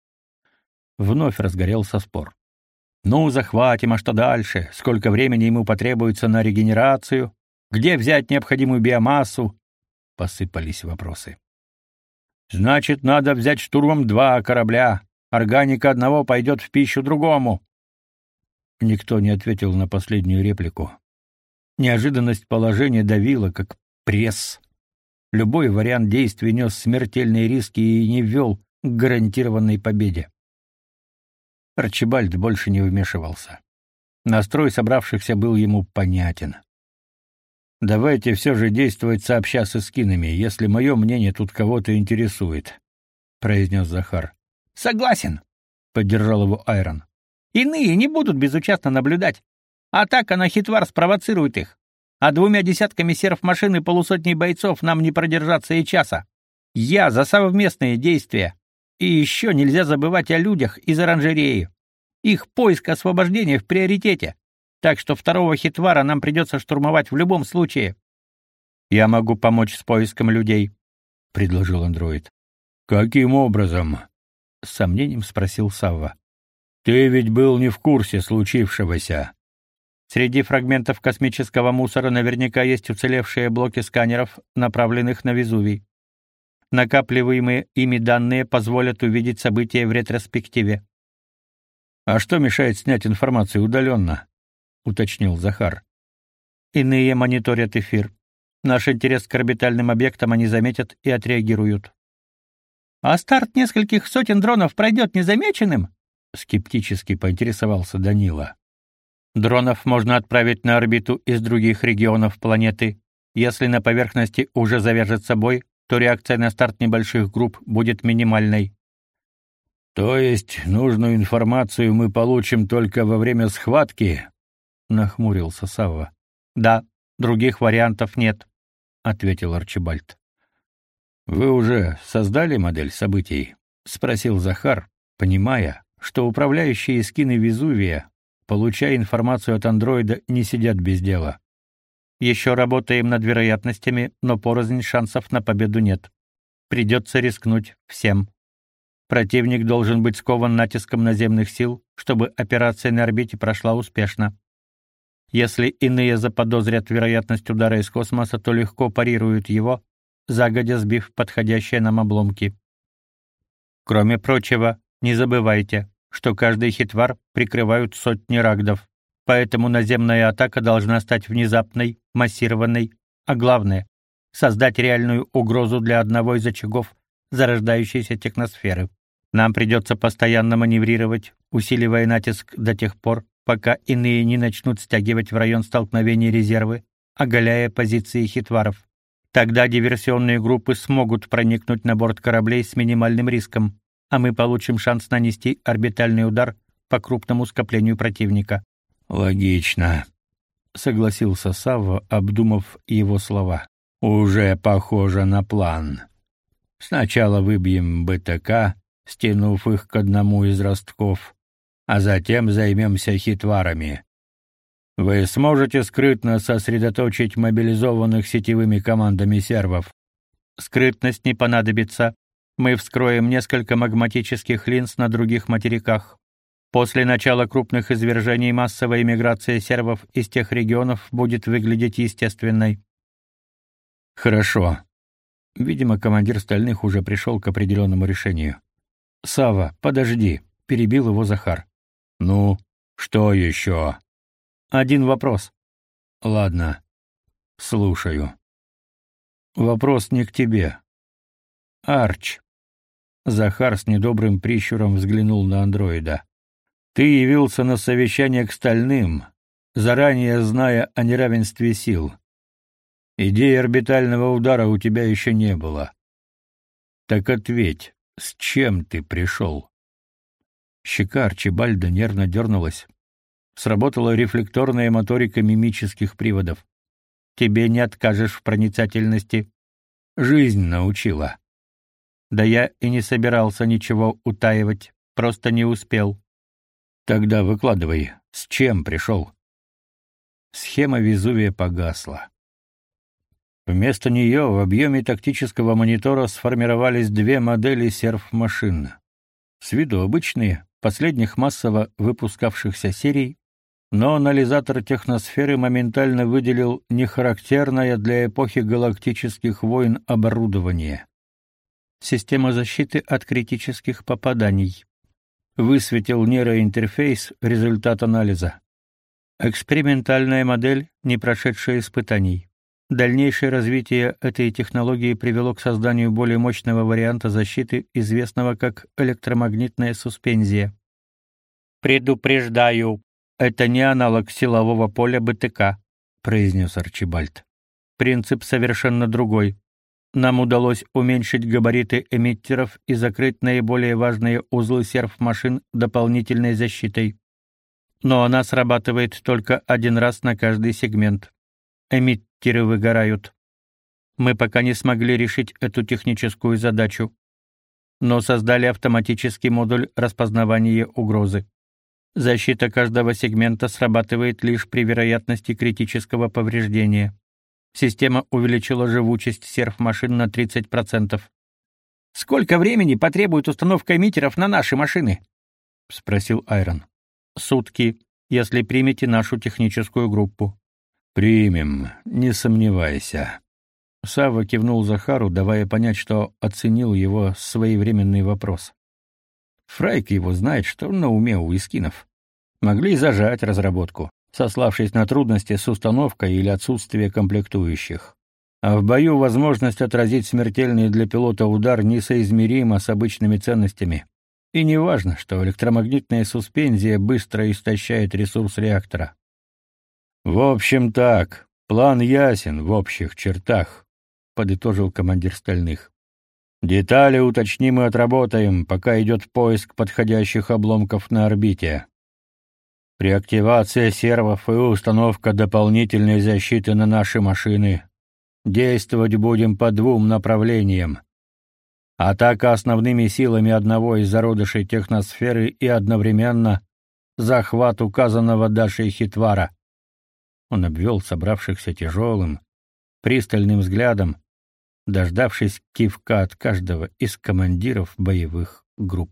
Вновь разгорелся спор. Ну, захватим, а что дальше? Сколько времени ему потребуется на регенерацию? Где взять необходимую биомассу? Посыпались вопросы. Значит, надо взять штурмом два корабля. Органика одного пойдет в пищу другому. Никто не ответил на последнюю реплику. Неожиданность положения давила, как пресс. Любой вариант действий нес смертельные риски и не вел к гарантированной победе. Арчибальд больше не вмешивался. Настрой собравшихся был ему понятен. Давайте все же действовать сообща с эскинами, если мое мнение тут кого-то интересует, произнес Захар. Согласен, поддержал его Айрон. Иные не будут безучастно наблюдать. Атака на хитвар спровоцирует их. А двумя десятками серф машин и полусотней бойцов нам не продержаться и часа. Я за совместные действия. И еще нельзя забывать о людях из оранжереи. Их поиск освобождения в приоритете. Так что второго хитвара нам придется штурмовать в любом случае. Я могу помочь с поиском людей, предложил андроид. Каким образом? с сомнением спросил Савва. Ты ведь был не в курсе случившегося. Среди фрагментов космического мусора наверняка есть уцелевшие блоки сканеров, направленных на Везувий. Накапливаемые ими данные позволят увидеть события в ретроспективе. А что мешает снять информацию удаленно? уточнил Захар. Иные мониторят эфир. Наш интерес к орбитальным объектам они заметят и отреагируют. А старт нескольких сотен дронов пройдет незамеченным? скептически поинтересовался Данила. Дронов можно отправить на орбиту из других регионов планеты. Если на поверхности уже завяжется бой, то реакция на старт небольших групп будет минимальной. То есть нужную информацию мы получим только во время схватки, нахмурился Савва. Да, других вариантов нет, ответил Арчибальд. Вы уже создали модель событий? спросил Захар, понимая, что управляющие скины Везувия, получая информацию от андроида, не сидят без дела. Еще работаем над вероятностями, но порознь шансов на победу нет. Придется рискнуть всем. Противник должен быть скован натиском наземных сил, чтобы операция на орбите прошла успешно. Если иные заподозрят вероятность удара из космоса, то легко парируют его, загодя сбив подходящие нам обломки. Кроме прочего, не забывайте, что каждый хитвар прикрывают сотни рагдов, поэтому наземная атака должна стать внезапной, массированной, а главное — создать реальную угрозу для одного из очагов зарождающейся техносферы. Нам придется постоянно маневрировать, усиливая натиск до тех пор, пока иные не начнут стягивать в район столкновения резервы, оголяя позиции хитваров. Тогда диверсионные группы смогут проникнуть на борт кораблей с минимальным риском, а мы получим шанс нанести орбитальный удар по крупному скоплению противника. Логично, согласился Савва, обдумав его слова. Уже похоже на план. Сначала выбьем БТК, стянув их к одному из ростков, а затем займемся хитварами. Вы сможете скрытно сосредоточить мобилизованных сетевыми командами сервов. Скрытность не понадобится. Мы вскроем несколько магматических линз на других материках. После начала крупных извержений массовая миграция сервов из тех регионов будет выглядеть естественной. Хорошо. Видимо, командир стальных уже пришел к определенному решению. Сава, подожди, перебил его Захар. Ну, что еще?» «Один вопрос». «Ладно, слушаю». «Вопрос не к тебе. Арч». Захар с недобрым прищуром взглянул на андроида. «Ты явился на совещание к стальным, заранее зная о неравенстве сил. Идеи орбитального удара у тебя еще не было. Так ответь, с чем ты пришел?» Щека Арчибальда нервно дернулась. Сработала рефлекторная моторика мимических приводов. Тебе не откажешь в проницательности. Жизнь научила. Да я и не собирался ничего утаивать, просто не успел. Тогда выкладывай, с чем пришел?» Схема Везувия погасла. Вместо нее в объеме тактического монитора сформировались две модели серф-машин. С виду обычные, последних массово выпускавшихся серий, но анализатор техносферы моментально выделил нехарактерное для эпохи галактических войн оборудование. Система защиты от критических попаданий. Высветил нейроинтерфейс результат анализа. Экспериментальная модель, не прошедшая испытаний. Дальнейшее развитие этой технологии привело к созданию более мощного варианта защиты, известного как электромагнитная суспензия. Предупреждаю, это не аналог силового поля БТК, произнес Арчибальд. Принцип совершенно другой. Нам удалось уменьшить габариты эмиттеров и закрыть наиболее важные узлы серф-машин дополнительной защитой. Но она срабатывает только один раз на каждый сегмент. Эмиттеры выгорают. Мы пока не смогли решить эту техническую задачу, но создали автоматический модуль распознавания угрозы. Защита каждого сегмента срабатывает лишь при вероятности критического повреждения. Система увеличила живучесть серф-машин на 30%. Сколько времени потребует установка эмиттеров на наши машины? спросил Айрон. Сутки, если примете нашу техническую группу. Примем, не сомневайся. Сава кивнул Захару, давая понять, что оценил его своевременный вопрос. Фрайк его знает, что на уме у Искинов. Могли зажать разработку, сославшись на трудности с установкой или отсутствие комплектующих. А в бою возможность отразить смертельный для пилота удар несоизмерима с обычными ценностями. И не важно, что электромагнитная суспензия быстро истощает ресурс реактора. В общем так, план ясен в общих чертах, подытожил командир стальных. Детали уточним и отработаем, пока идет поиск подходящих обломков на орбите. При активации сервов и установка дополнительной защиты на наши машины действовать будем по двум направлениям. Атака основными силами одного из зародышей техносферы и одновременно захват указанного Дашей Хитвара. Он обвел собравшихся тяжелым, пристальным взглядом, дождавшись кивка от каждого из командиров боевых групп.